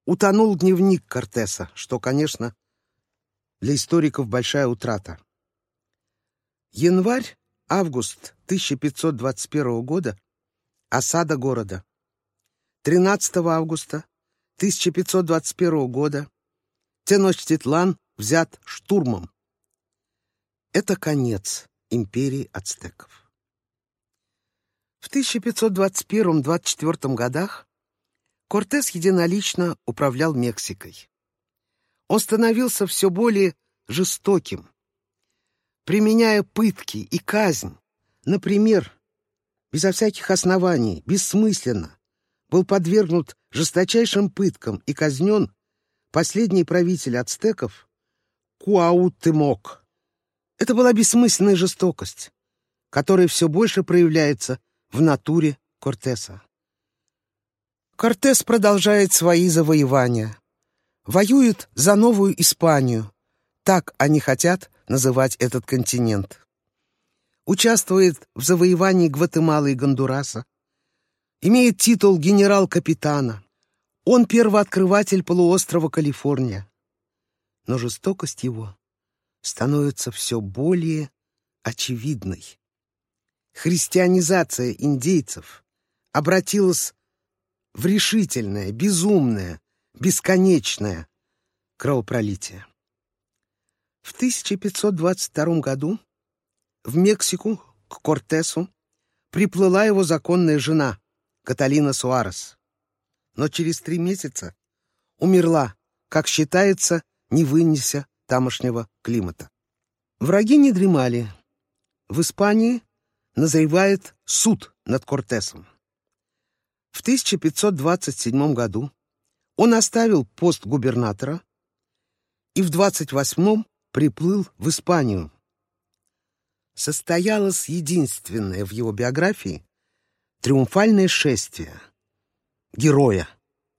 Утонул дневник Кортеса, что, конечно, для историков большая утрата. Январь-август 1521 года — осада города. 13 августа 1521 года Теночтитлан взят штурмом. Это конец империи ацтеков. В 1521-24 годах Кортес единолично управлял Мексикой. Он становился все более жестоким, применяя пытки и казнь. Например, безо всяких оснований, бессмысленно, был подвергнут жесточайшим пыткам и казнен последний правитель ацтеков Куаутемок. Это была бессмысленная жестокость, которая все больше проявляется в натуре Кортеса. Кортес продолжает свои завоевания. Воюет за Новую Испанию. Так они хотят называть этот континент. Участвует в завоевании Гватемалы и Гондураса. Имеет титул генерал-капитана. Он первооткрыватель полуострова Калифорния. Но жестокость его становится все более очевидной. Христианизация индейцев обратилась в решительное, безумное, бесконечное кровопролитие. В 1522 году в Мексику к Кортесу приплыла его законная жена, Каталина Суарес. Но через три месяца умерла, как считается, не вынеся тамошнего климата. Враги не дремали. В Испании назревает суд над Кортесом. В 1527 году он оставил пост губернатора и в 28-м приплыл в Испанию. Состоялось единственное в его биографии триумфальное шествие героя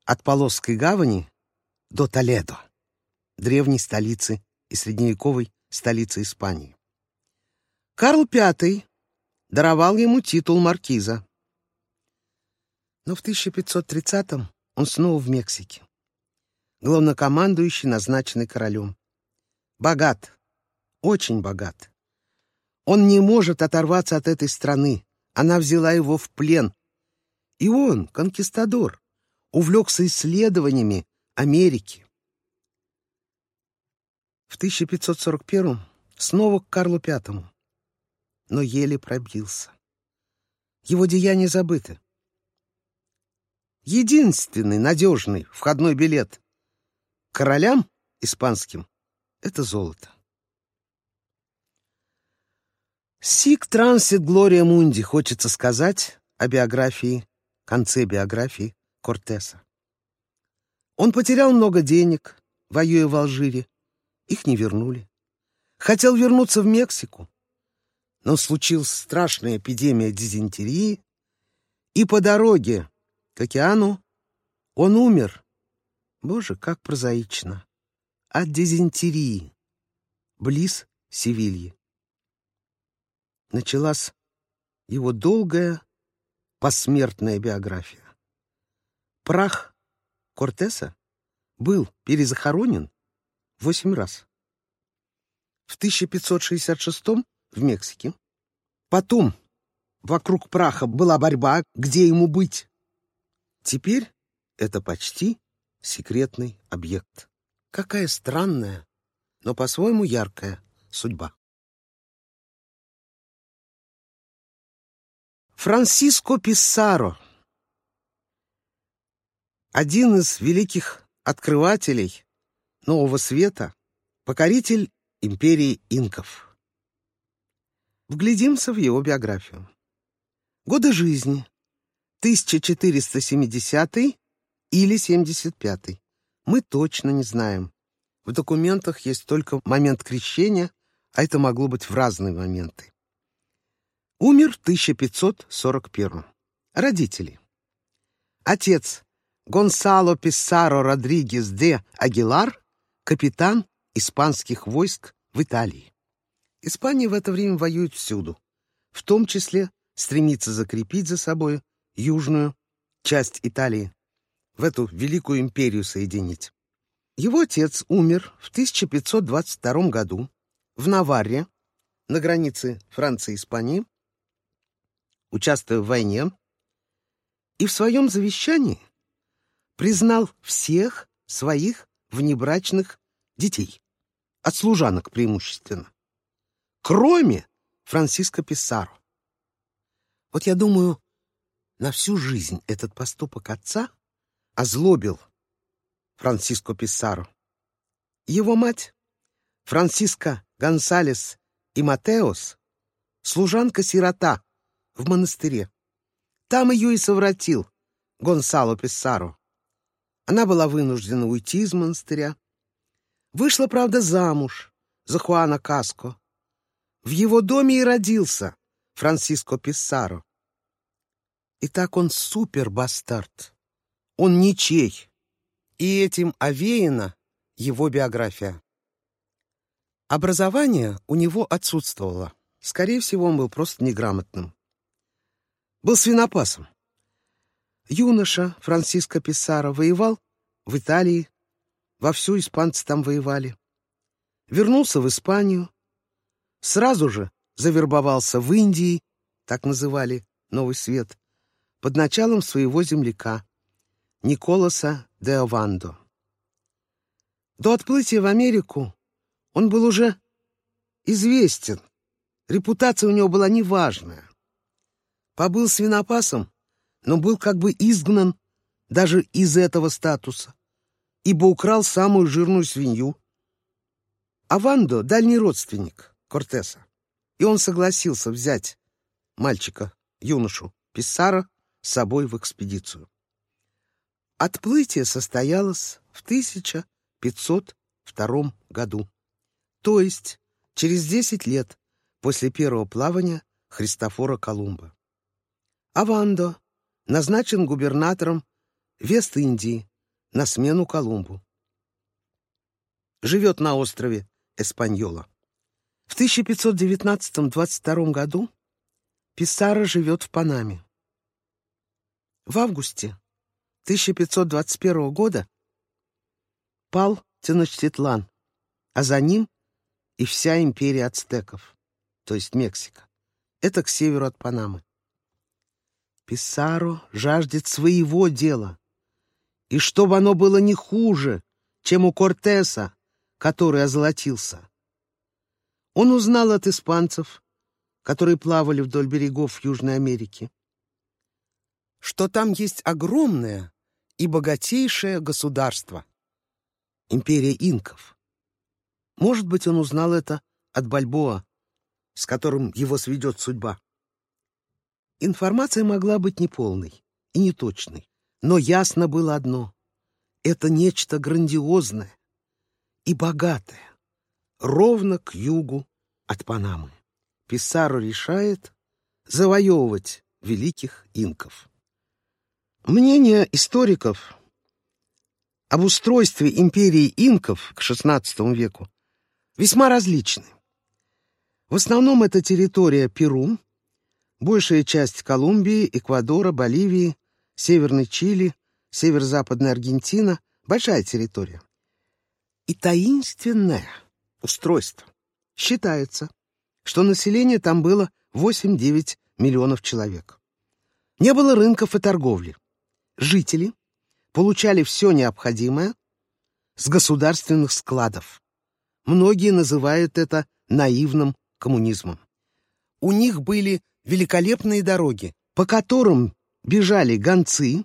от Полосской гавани до Толедо, древней столицы и средневековой столицы Испании. Карл V даровал ему титул маркиза. Но в 1530-м он снова в Мексике. Главнокомандующий, назначенный королем. Богат, очень богат. Он не может оторваться от этой страны. Она взяла его в плен. И он, конкистадор, увлекся исследованиями Америки. В 1541 снова к Карлу V, но еле пробился. Его деяния забыты. Единственный надежный входной билет королям испанским — это золото. Сик трансит Глория Мунди хочется сказать о биографии, конце биографии Кортеса. Он потерял много денег, воюя в Алжире. Их не вернули. Хотел вернуться в Мексику, но случилась страшная эпидемия дизентерии, и по дороге к океану он умер. Боже, как прозаично. От дизентерии, близ Севильи. Началась его долгая посмертная биография. Прах Кортеса был перезахоронен восемь раз. В 1566 в Мексике. Потом вокруг праха была борьба, где ему быть. Теперь это почти секретный объект. Какая странная, но по-своему яркая судьба. Франсиско Писсаро один из великих открывателей нового света, покоритель империи инков. Вглядимся в его биографию. Годы жизни 1470 или 75 мы точно не знаем. В документах есть только момент крещения, а это могло быть в разные моменты. Умер в 1541. Родители. Отец Гонсало Писсаро Родригес де Агилар, капитан испанских войск в Италии. Испания в это время воюет всюду, в том числе стремится закрепить за собой южную часть Италии, в эту великую империю соединить. Его отец умер в 1522 году в Наварре, на границе Франции и Испании, участвуя в войне, и в своем завещании признал всех своих внебрачных детей, от служанок преимущественно, кроме Франциско Писаро. Вот я думаю, на всю жизнь этот поступок отца озлобил Франциско Писаро. Его мать, Франциска Гонсалес и Матеос, служанка-сирота в монастыре. Там ее и совратил Гонсало Писаро. Она была вынуждена уйти из монастыря. Вышла, правда, замуж за Хуана Каско. В его доме и родился Франциско Писсаро. Итак, он супербастард. Он ничей. И этим овеяна его биография. Образование у него отсутствовало. Скорее всего, он был просто неграмотным. Был свинопасом. Юноша Франциско Писаро воевал в Италии, вовсю испанцы там воевали. Вернулся в Испанию, сразу же завербовался в Индии, так называли Новый Свет, под началом своего земляка, Николаса де Овандо. До отплытия в Америку он был уже известен, репутация у него была неважная. Побыл свинопасом, но был как бы изгнан даже из этого статуса, ибо украл самую жирную свинью. А Вандо — дальний родственник Кортеса, и он согласился взять мальчика, юношу, Писсара, с собой в экспедицию. Отплытие состоялось в 1502 году, то есть через 10 лет после первого плавания Христофора Колумба. Авандо назначен губернатором Вест-Индии на смену Колумбу. Живет на острове Эспаньола. В 1519-22 году Писара живет в Панаме. В августе 1521 года пал Теночтитлан, а за ним и вся империя ацтеков, то есть Мексика. Это к северу от Панамы. Писаро жаждет своего дела, и чтобы оно было не хуже, чем у Кортеса, который озолотился. Он узнал от испанцев, которые плавали вдоль берегов Южной Америки, что там есть огромное и богатейшее государство — империя инков. Может быть, он узнал это от Бальбоа, с которым его сведет судьба. Информация могла быть неполной и неточной, но ясно было одно — это нечто грандиозное и богатое, ровно к югу от Панамы. Писаро решает завоевывать великих инков. Мнения историков об устройстве империи инков к XVI веку весьма различны. В основном это территория Перу, Большая часть Колумбии, Эквадора, Боливии, Северной Чили, Северо-Западная Аргентина — большая территория. И таинственное устройство. Считается, что население там было 8-9 миллионов человек. Не было рынков и торговли. Жители получали все необходимое с государственных складов. Многие называют это наивным коммунизмом. У них были великолепные дороги, по которым бежали гонцы,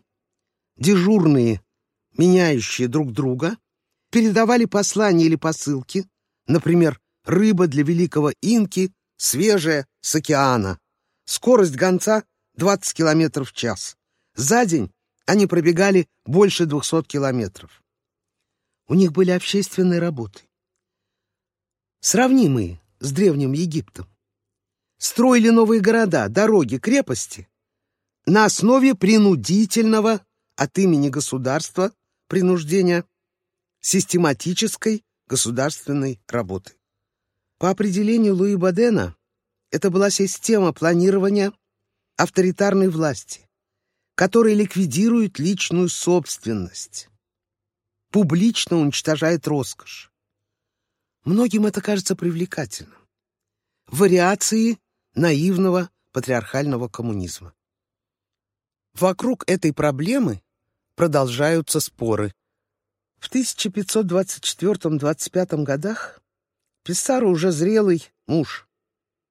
дежурные, меняющие друг друга, передавали послания или посылки, например, рыба для великого инки, свежая, с океана. Скорость гонца — 20 км в час. За день они пробегали больше 200 километров. У них были общественные работы, сравнимые с Древним Египтом строили новые города, дороги, крепости на основе принудительного от имени государства принуждения систематической государственной работы. По определению Луи Бадена, это была система планирования авторитарной власти, которая ликвидирует личную собственность, публично уничтожает роскошь. Многим это кажется привлекательным. Вариации наивного патриархального коммунизма. Вокруг этой проблемы продолжаются споры. В 1524-25 годах Писаро уже зрелый муж,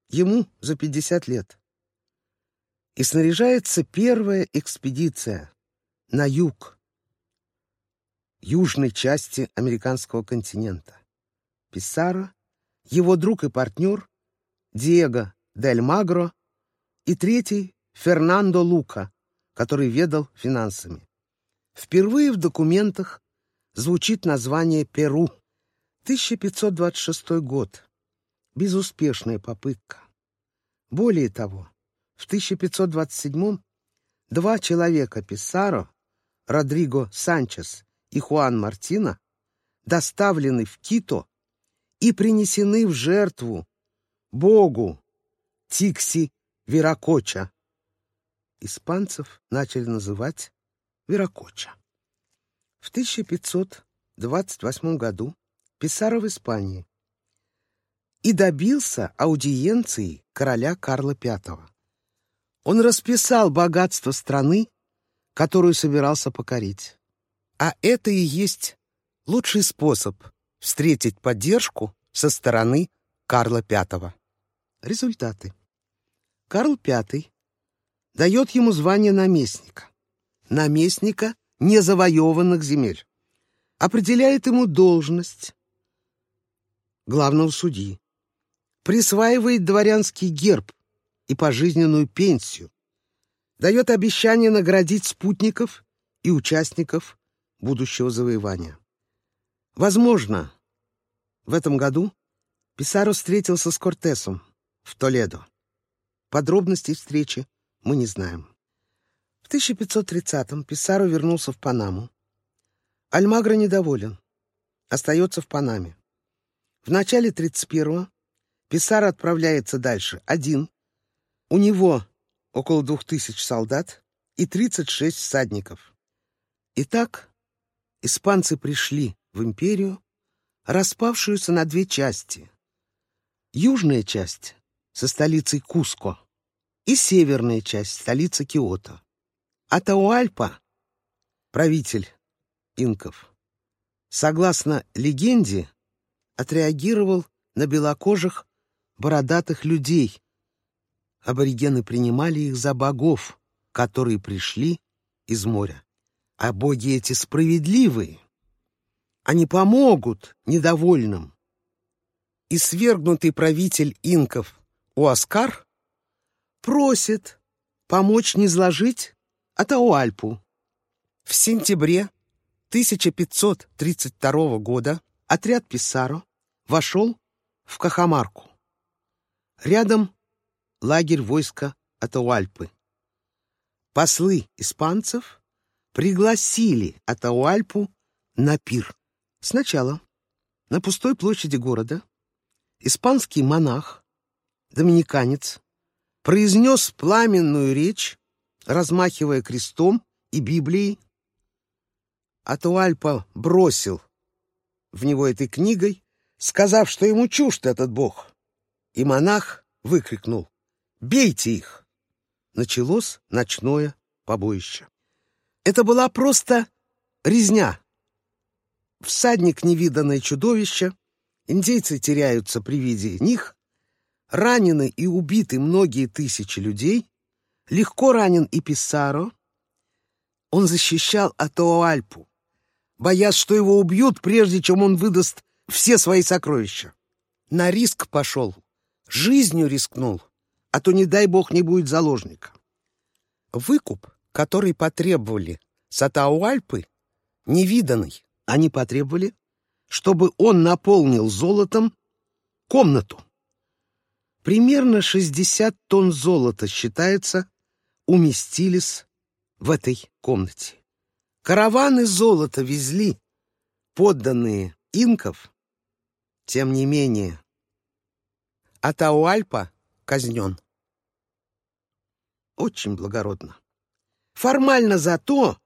ему за 50 лет. И снаряжается первая экспедиция на юг, южной части американского континента. Писаро, его друг и партнер Диего Дель Магро и третий Фернандо Лука, который ведал финансами. Впервые в документах звучит название Перу. 1526 год. Безуспешная попытка. Более того, в 1527 два человека Писаро, Родриго Санчес и Хуан Мартино, доставлены в Кито и принесены в жертву Богу Тикси Веракоча. Испанцев начали называть Веракоча. В 1528 году Писаро в Испании и добился аудиенции короля Карла V. Он расписал богатство страны, которую собирался покорить. А это и есть лучший способ встретить поддержку со стороны Карла V. Результаты. Карл V дает ему звание наместника. Наместника незавоеванных земель. Определяет ему должность главного судьи. Присваивает дворянский герб и пожизненную пенсию. Дает обещание наградить спутников и участников будущего завоевания. Возможно, в этом году Писаро встретился с Кортесом в Толедо. Подробностей встречи мы не знаем. В 1530-м Писаро вернулся в Панаму. Альмагро недоволен. Остается в Панаме. В начале 31-го Писаро отправляется дальше один. У него около двух тысяч солдат и 36 всадников. Итак, испанцы пришли в империю, распавшуюся на две части. Южная часть со столицей Куско и северная часть столицы Киото. Атауальпа, правитель инков, согласно легенде, отреагировал на белокожих бородатых людей. Аборигены принимали их за богов, которые пришли из моря. А боги эти справедливые. Они помогут недовольным. И свергнутый правитель инков Уаскар просит помочь низложить Атауальпу. В сентябре 1532 года отряд Писаро вошел в Кахамарку. Рядом лагерь войска Атауальпы. Послы испанцев пригласили Атауальпу на пир. Сначала на пустой площади города испанский монах, доминиканец, произнес пламенную речь размахивая крестом и Библией. Атуальпа бросил в него этой книгой, сказав, что ему чужд этот бог. И монах выкрикнул «Бейте их!» Началось ночное побоище. Это была просто резня. Всадник — невиданное чудовище, индейцы теряются при виде них, ранены и убиты многие тысячи людей, Легко ранен и Писаро. Он защищал Атоальпу, боясь, что его убьют, прежде чем он выдаст все свои сокровища. На риск пошел, жизнью рискнул, а то, не дай бог, не будет заложника. Выкуп, который потребовали с Атауальпы, невиданный. Они потребовали, чтобы он наполнил золотом комнату. Примерно 60 тонн золота считается уместились в этой комнате. Караваны золота везли подданные инков, тем не менее. Атауальпа казнен. Очень благородно. Формально за то,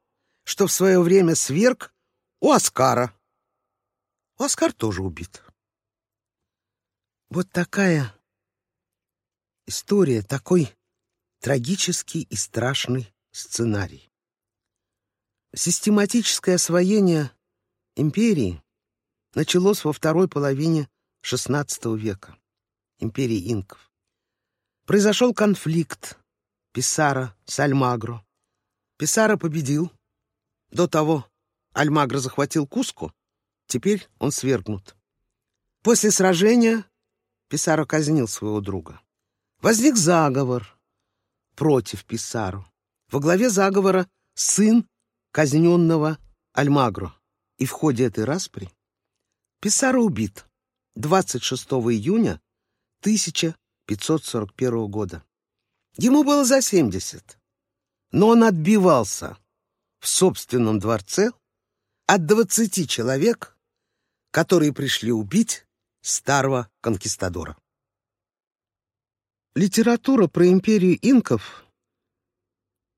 что в свое время сверг у Оскара. Оскар тоже убит. Вот такая история, такой трагический и страшный сценарий. Систематическое освоение империи началось во второй половине XVI века, империи инков. Произошел конфликт Писара с Альмагро. Писара победил. До того Альмагро захватил Куску, теперь он свергнут. После сражения Писаро казнил своего друга. Возник заговор, против Писару. Во главе заговора сын казненного Альмагро. И в ходе этой распри Писаро убит 26 июня 1541 года. Ему было за 70, но он отбивался в собственном дворце от 20 человек, которые пришли убить старого конкистадора. Литература про империю инков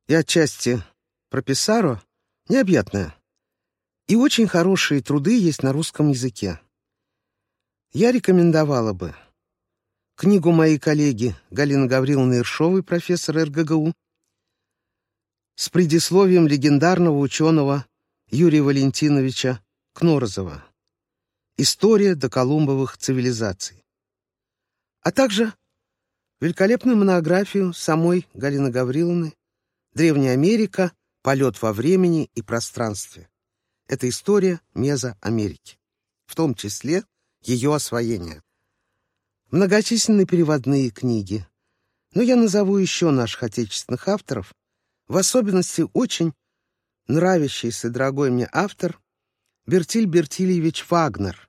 и отчасти про Писаро необъятная. И очень хорошие труды есть на русском языке. Я рекомендовала бы книгу моей коллеги Галины Гавриловны Иршовой, профессора РГГУ, с предисловием легендарного ученого Юрия Валентиновича Кнорозова «История доколумбовых цивилизаций», а также великолепную монографию самой Галины Гавриловны «Древняя Америка. Полет во времени и пространстве». Это история Мезоамерики, в том числе ее освоения. Многочисленные переводные книги. Но я назову еще наших отечественных авторов, в особенности очень нравящийся дорогой мне автор Бертиль Бертильевич Вагнер,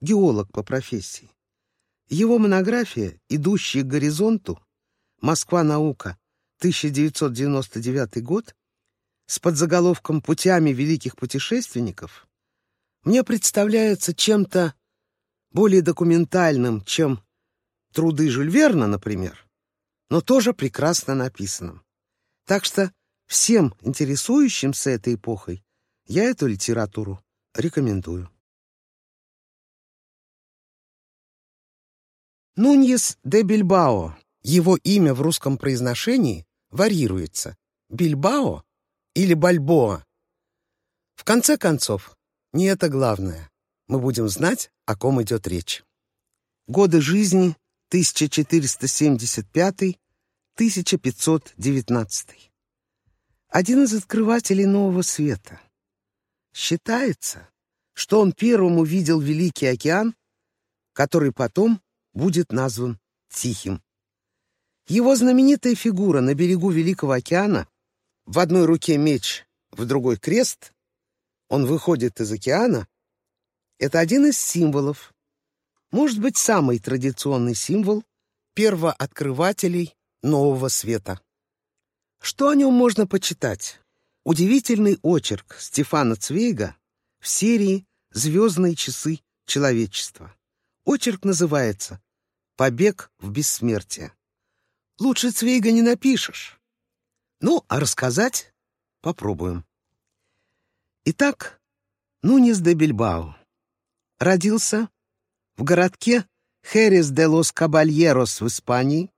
геолог по профессии. Его монография «Идущие к горизонту. Москва. Наука. 1999 год» с подзаголовком «Путями великих путешественников» мне представляется чем-то более документальным, чем труды Жюль Верна, например, но тоже прекрасно написанным. Так что всем интересующимся этой эпохой я эту литературу рекомендую. Нуньес де Бильбао. Его имя в русском произношении варьируется. Бильбао или Бальбоа. В конце концов, не это главное. Мы будем знать, о ком идет речь. Годы жизни 1475-1519. Один из открывателей Нового Света. Считается, что он первым увидел Великий океан, который потом будет назван Тихим. Его знаменитая фигура на берегу Великого океана, в одной руке меч, в другой крест, он выходит из океана, это один из символов, может быть, самый традиционный символ первооткрывателей Нового Света. Что о нем можно почитать? Удивительный очерк Стефана Цвейга в серии «Звездные часы человечества». Очерк называется «Побег в бессмертие». Лучше Цвейга не напишешь. Ну, а рассказать попробуем. Итак, Нунес де Бильбао родился в городке Херес де лос Кабальерос в Испании,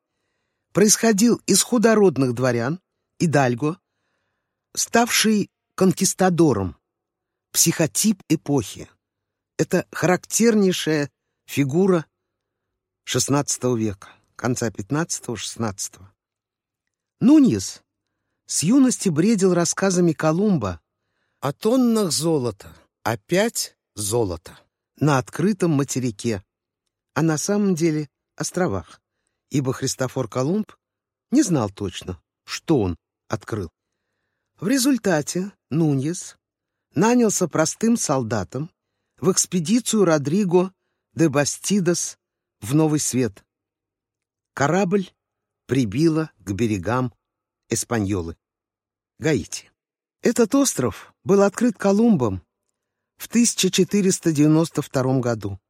происходил из худородных дворян, Идальго, ставший конкистадором, психотип эпохи. Это характернейшая фигура XVI века, конца XV-XVI. Нуньес с юности бредил рассказами Колумба о тоннах золота, опять золото, на открытом материке, а на самом деле островах, ибо Христофор Колумб не знал точно, что он открыл. В результате Нуньес нанялся простым солдатом в экспедицию Родриго де Бастидос в Новый Свет. Корабль прибило к берегам Эспаньолы, Гаити. Этот остров был открыт Колумбом в 1492 году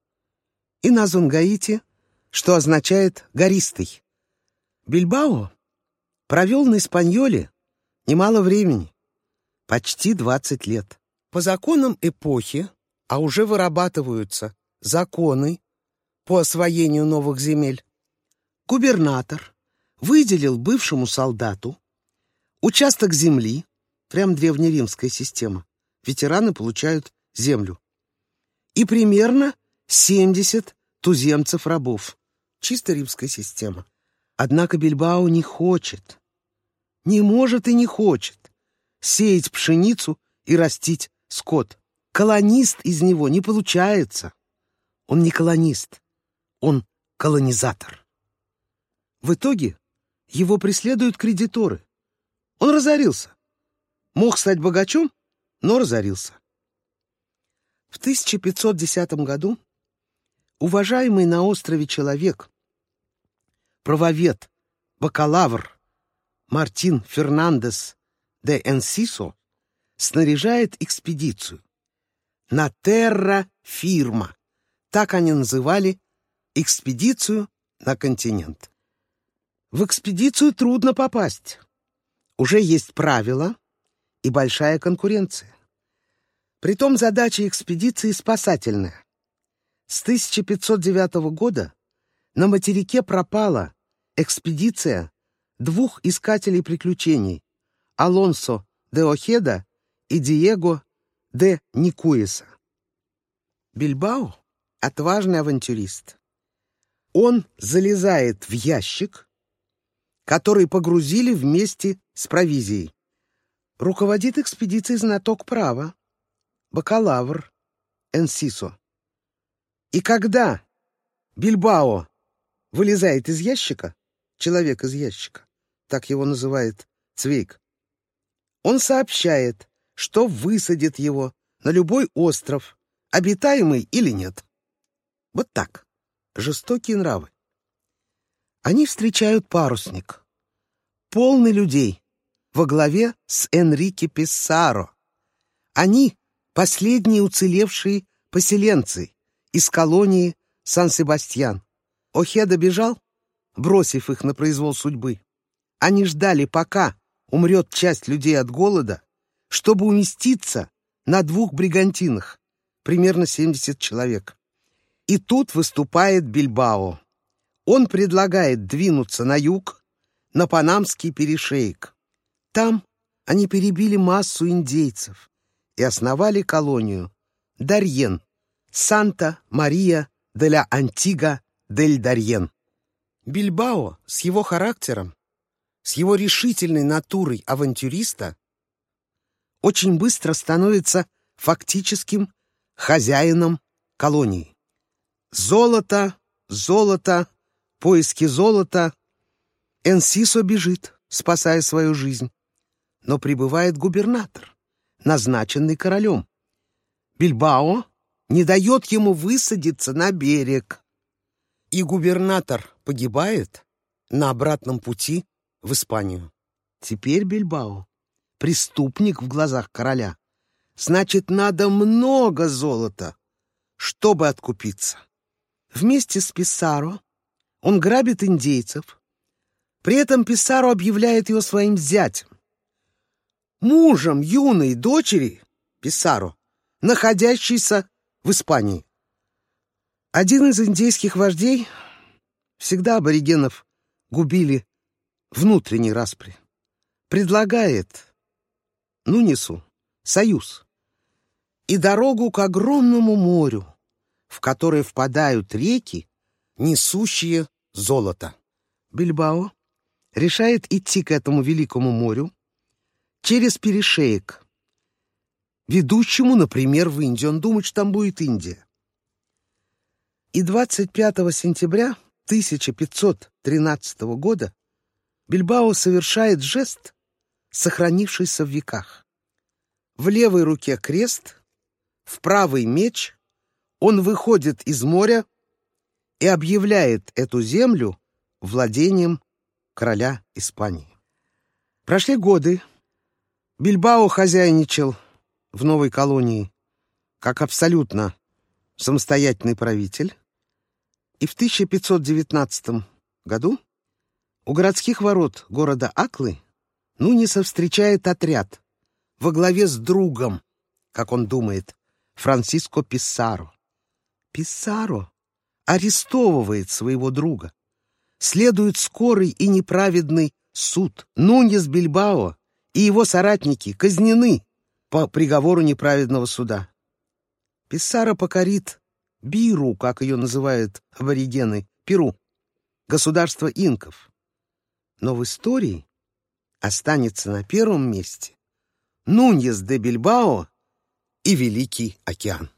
и назван Гаити, что означает «гористый». Бильбао провел на Испаньоле немало времени, почти 20 лет. По законам эпохи, а уже вырабатываются законы по освоению новых земель, губернатор выделил бывшему солдату участок земли, прям древнеримская система, ветераны получают землю, и примерно 70 туземцев-рабов. Чисто римская система. Однако Бильбао не хочет, не может и не хочет сеять пшеницу и растить скот. Колонист из него не получается. Он не колонист, он колонизатор. В итоге его преследуют кредиторы. Он разорился. Мог стать богачом, но разорился. В 1510 году уважаемый на острове человек, правовед, бакалавр Мартин Фернандес де Энсисо снаряжает экспедицию на Терра Фирма. Так они называли экспедицию на континент. В экспедицию трудно попасть. Уже есть правила и большая конкуренция. Притом задача экспедиции спасательная. С 1509 года на материке пропала экспедиция двух искателей приключений Алонсо де Охеда и Диего де Никуэса. Бильбао — отважный авантюрист. Он залезает в ящик который погрузили вместе с провизией. Руководит экспедицией знаток права, бакалавр Энсисо. И когда Бильбао вылезает из ящика, человек из ящика, так его называет Цвейк, он сообщает, что высадит его на любой остров, обитаемый или нет. Вот так. Жестокие нравы. Они встречают парусник, полный людей, во главе с Энрике Писсаро. Они — последние уцелевшие поселенцы из колонии Сан-Себастьян. Охеда бежал, бросив их на произвол судьбы. Они ждали, пока умрет часть людей от голода, чтобы уместиться на двух бригантинах, примерно 70 человек. И тут выступает Бильбао. Он предлагает двинуться на юг, на Панамский перешейк. Там они перебили массу индейцев и основали колонию Дарьен, Санта-Мария де ла Антига дель Дарьен. Бильбао с его характером, с его решительной натурой авантюриста очень быстро становится фактическим хозяином колонии. Золото, золото, поиски золота. Энсисо бежит, спасая свою жизнь. Но прибывает губернатор, назначенный королем. Бильбао не дает ему высадиться на берег. И губернатор погибает на обратном пути в Испанию. Теперь Бильбао — преступник в глазах короля. Значит, надо много золота, чтобы откупиться. Вместе с Писаро он грабит индейцев. При этом Писаро объявляет его своим зятем. Мужем юной дочери Писаро, находящейся в Испании. Один из индейских вождей всегда аборигенов губили внутренней распри. Предлагает Нунису союз и дорогу к огромному морю, в которое впадают реки, несущие золото. Бильбао решает идти к этому великому морю через перешеек, ведущему, например, в Индию. Он думает, что там будет Индия. И 25 сентября 1513 года Бильбао совершает жест, сохранившийся в веках. В левой руке крест, в правый меч, он выходит из моря и объявляет эту землю владением короля Испании. Прошли годы. Бильбао хозяйничал в новой колонии как абсолютно самостоятельный правитель, и в 1519 году у городских ворот города Аклы Нунисов встречает отряд во главе с другом, как он думает, Франциско Писсаро. Писсаро арестовывает своего друга. Следует скорый и неправедный суд. Нунес Бильбао и его соратники казнены по приговору неправедного суда. Писсаро покорит Биру, как ее называют аборигены, Перу, государство инков. Но в истории останется на первом месте Нуньес де Бильбао и Великий океан.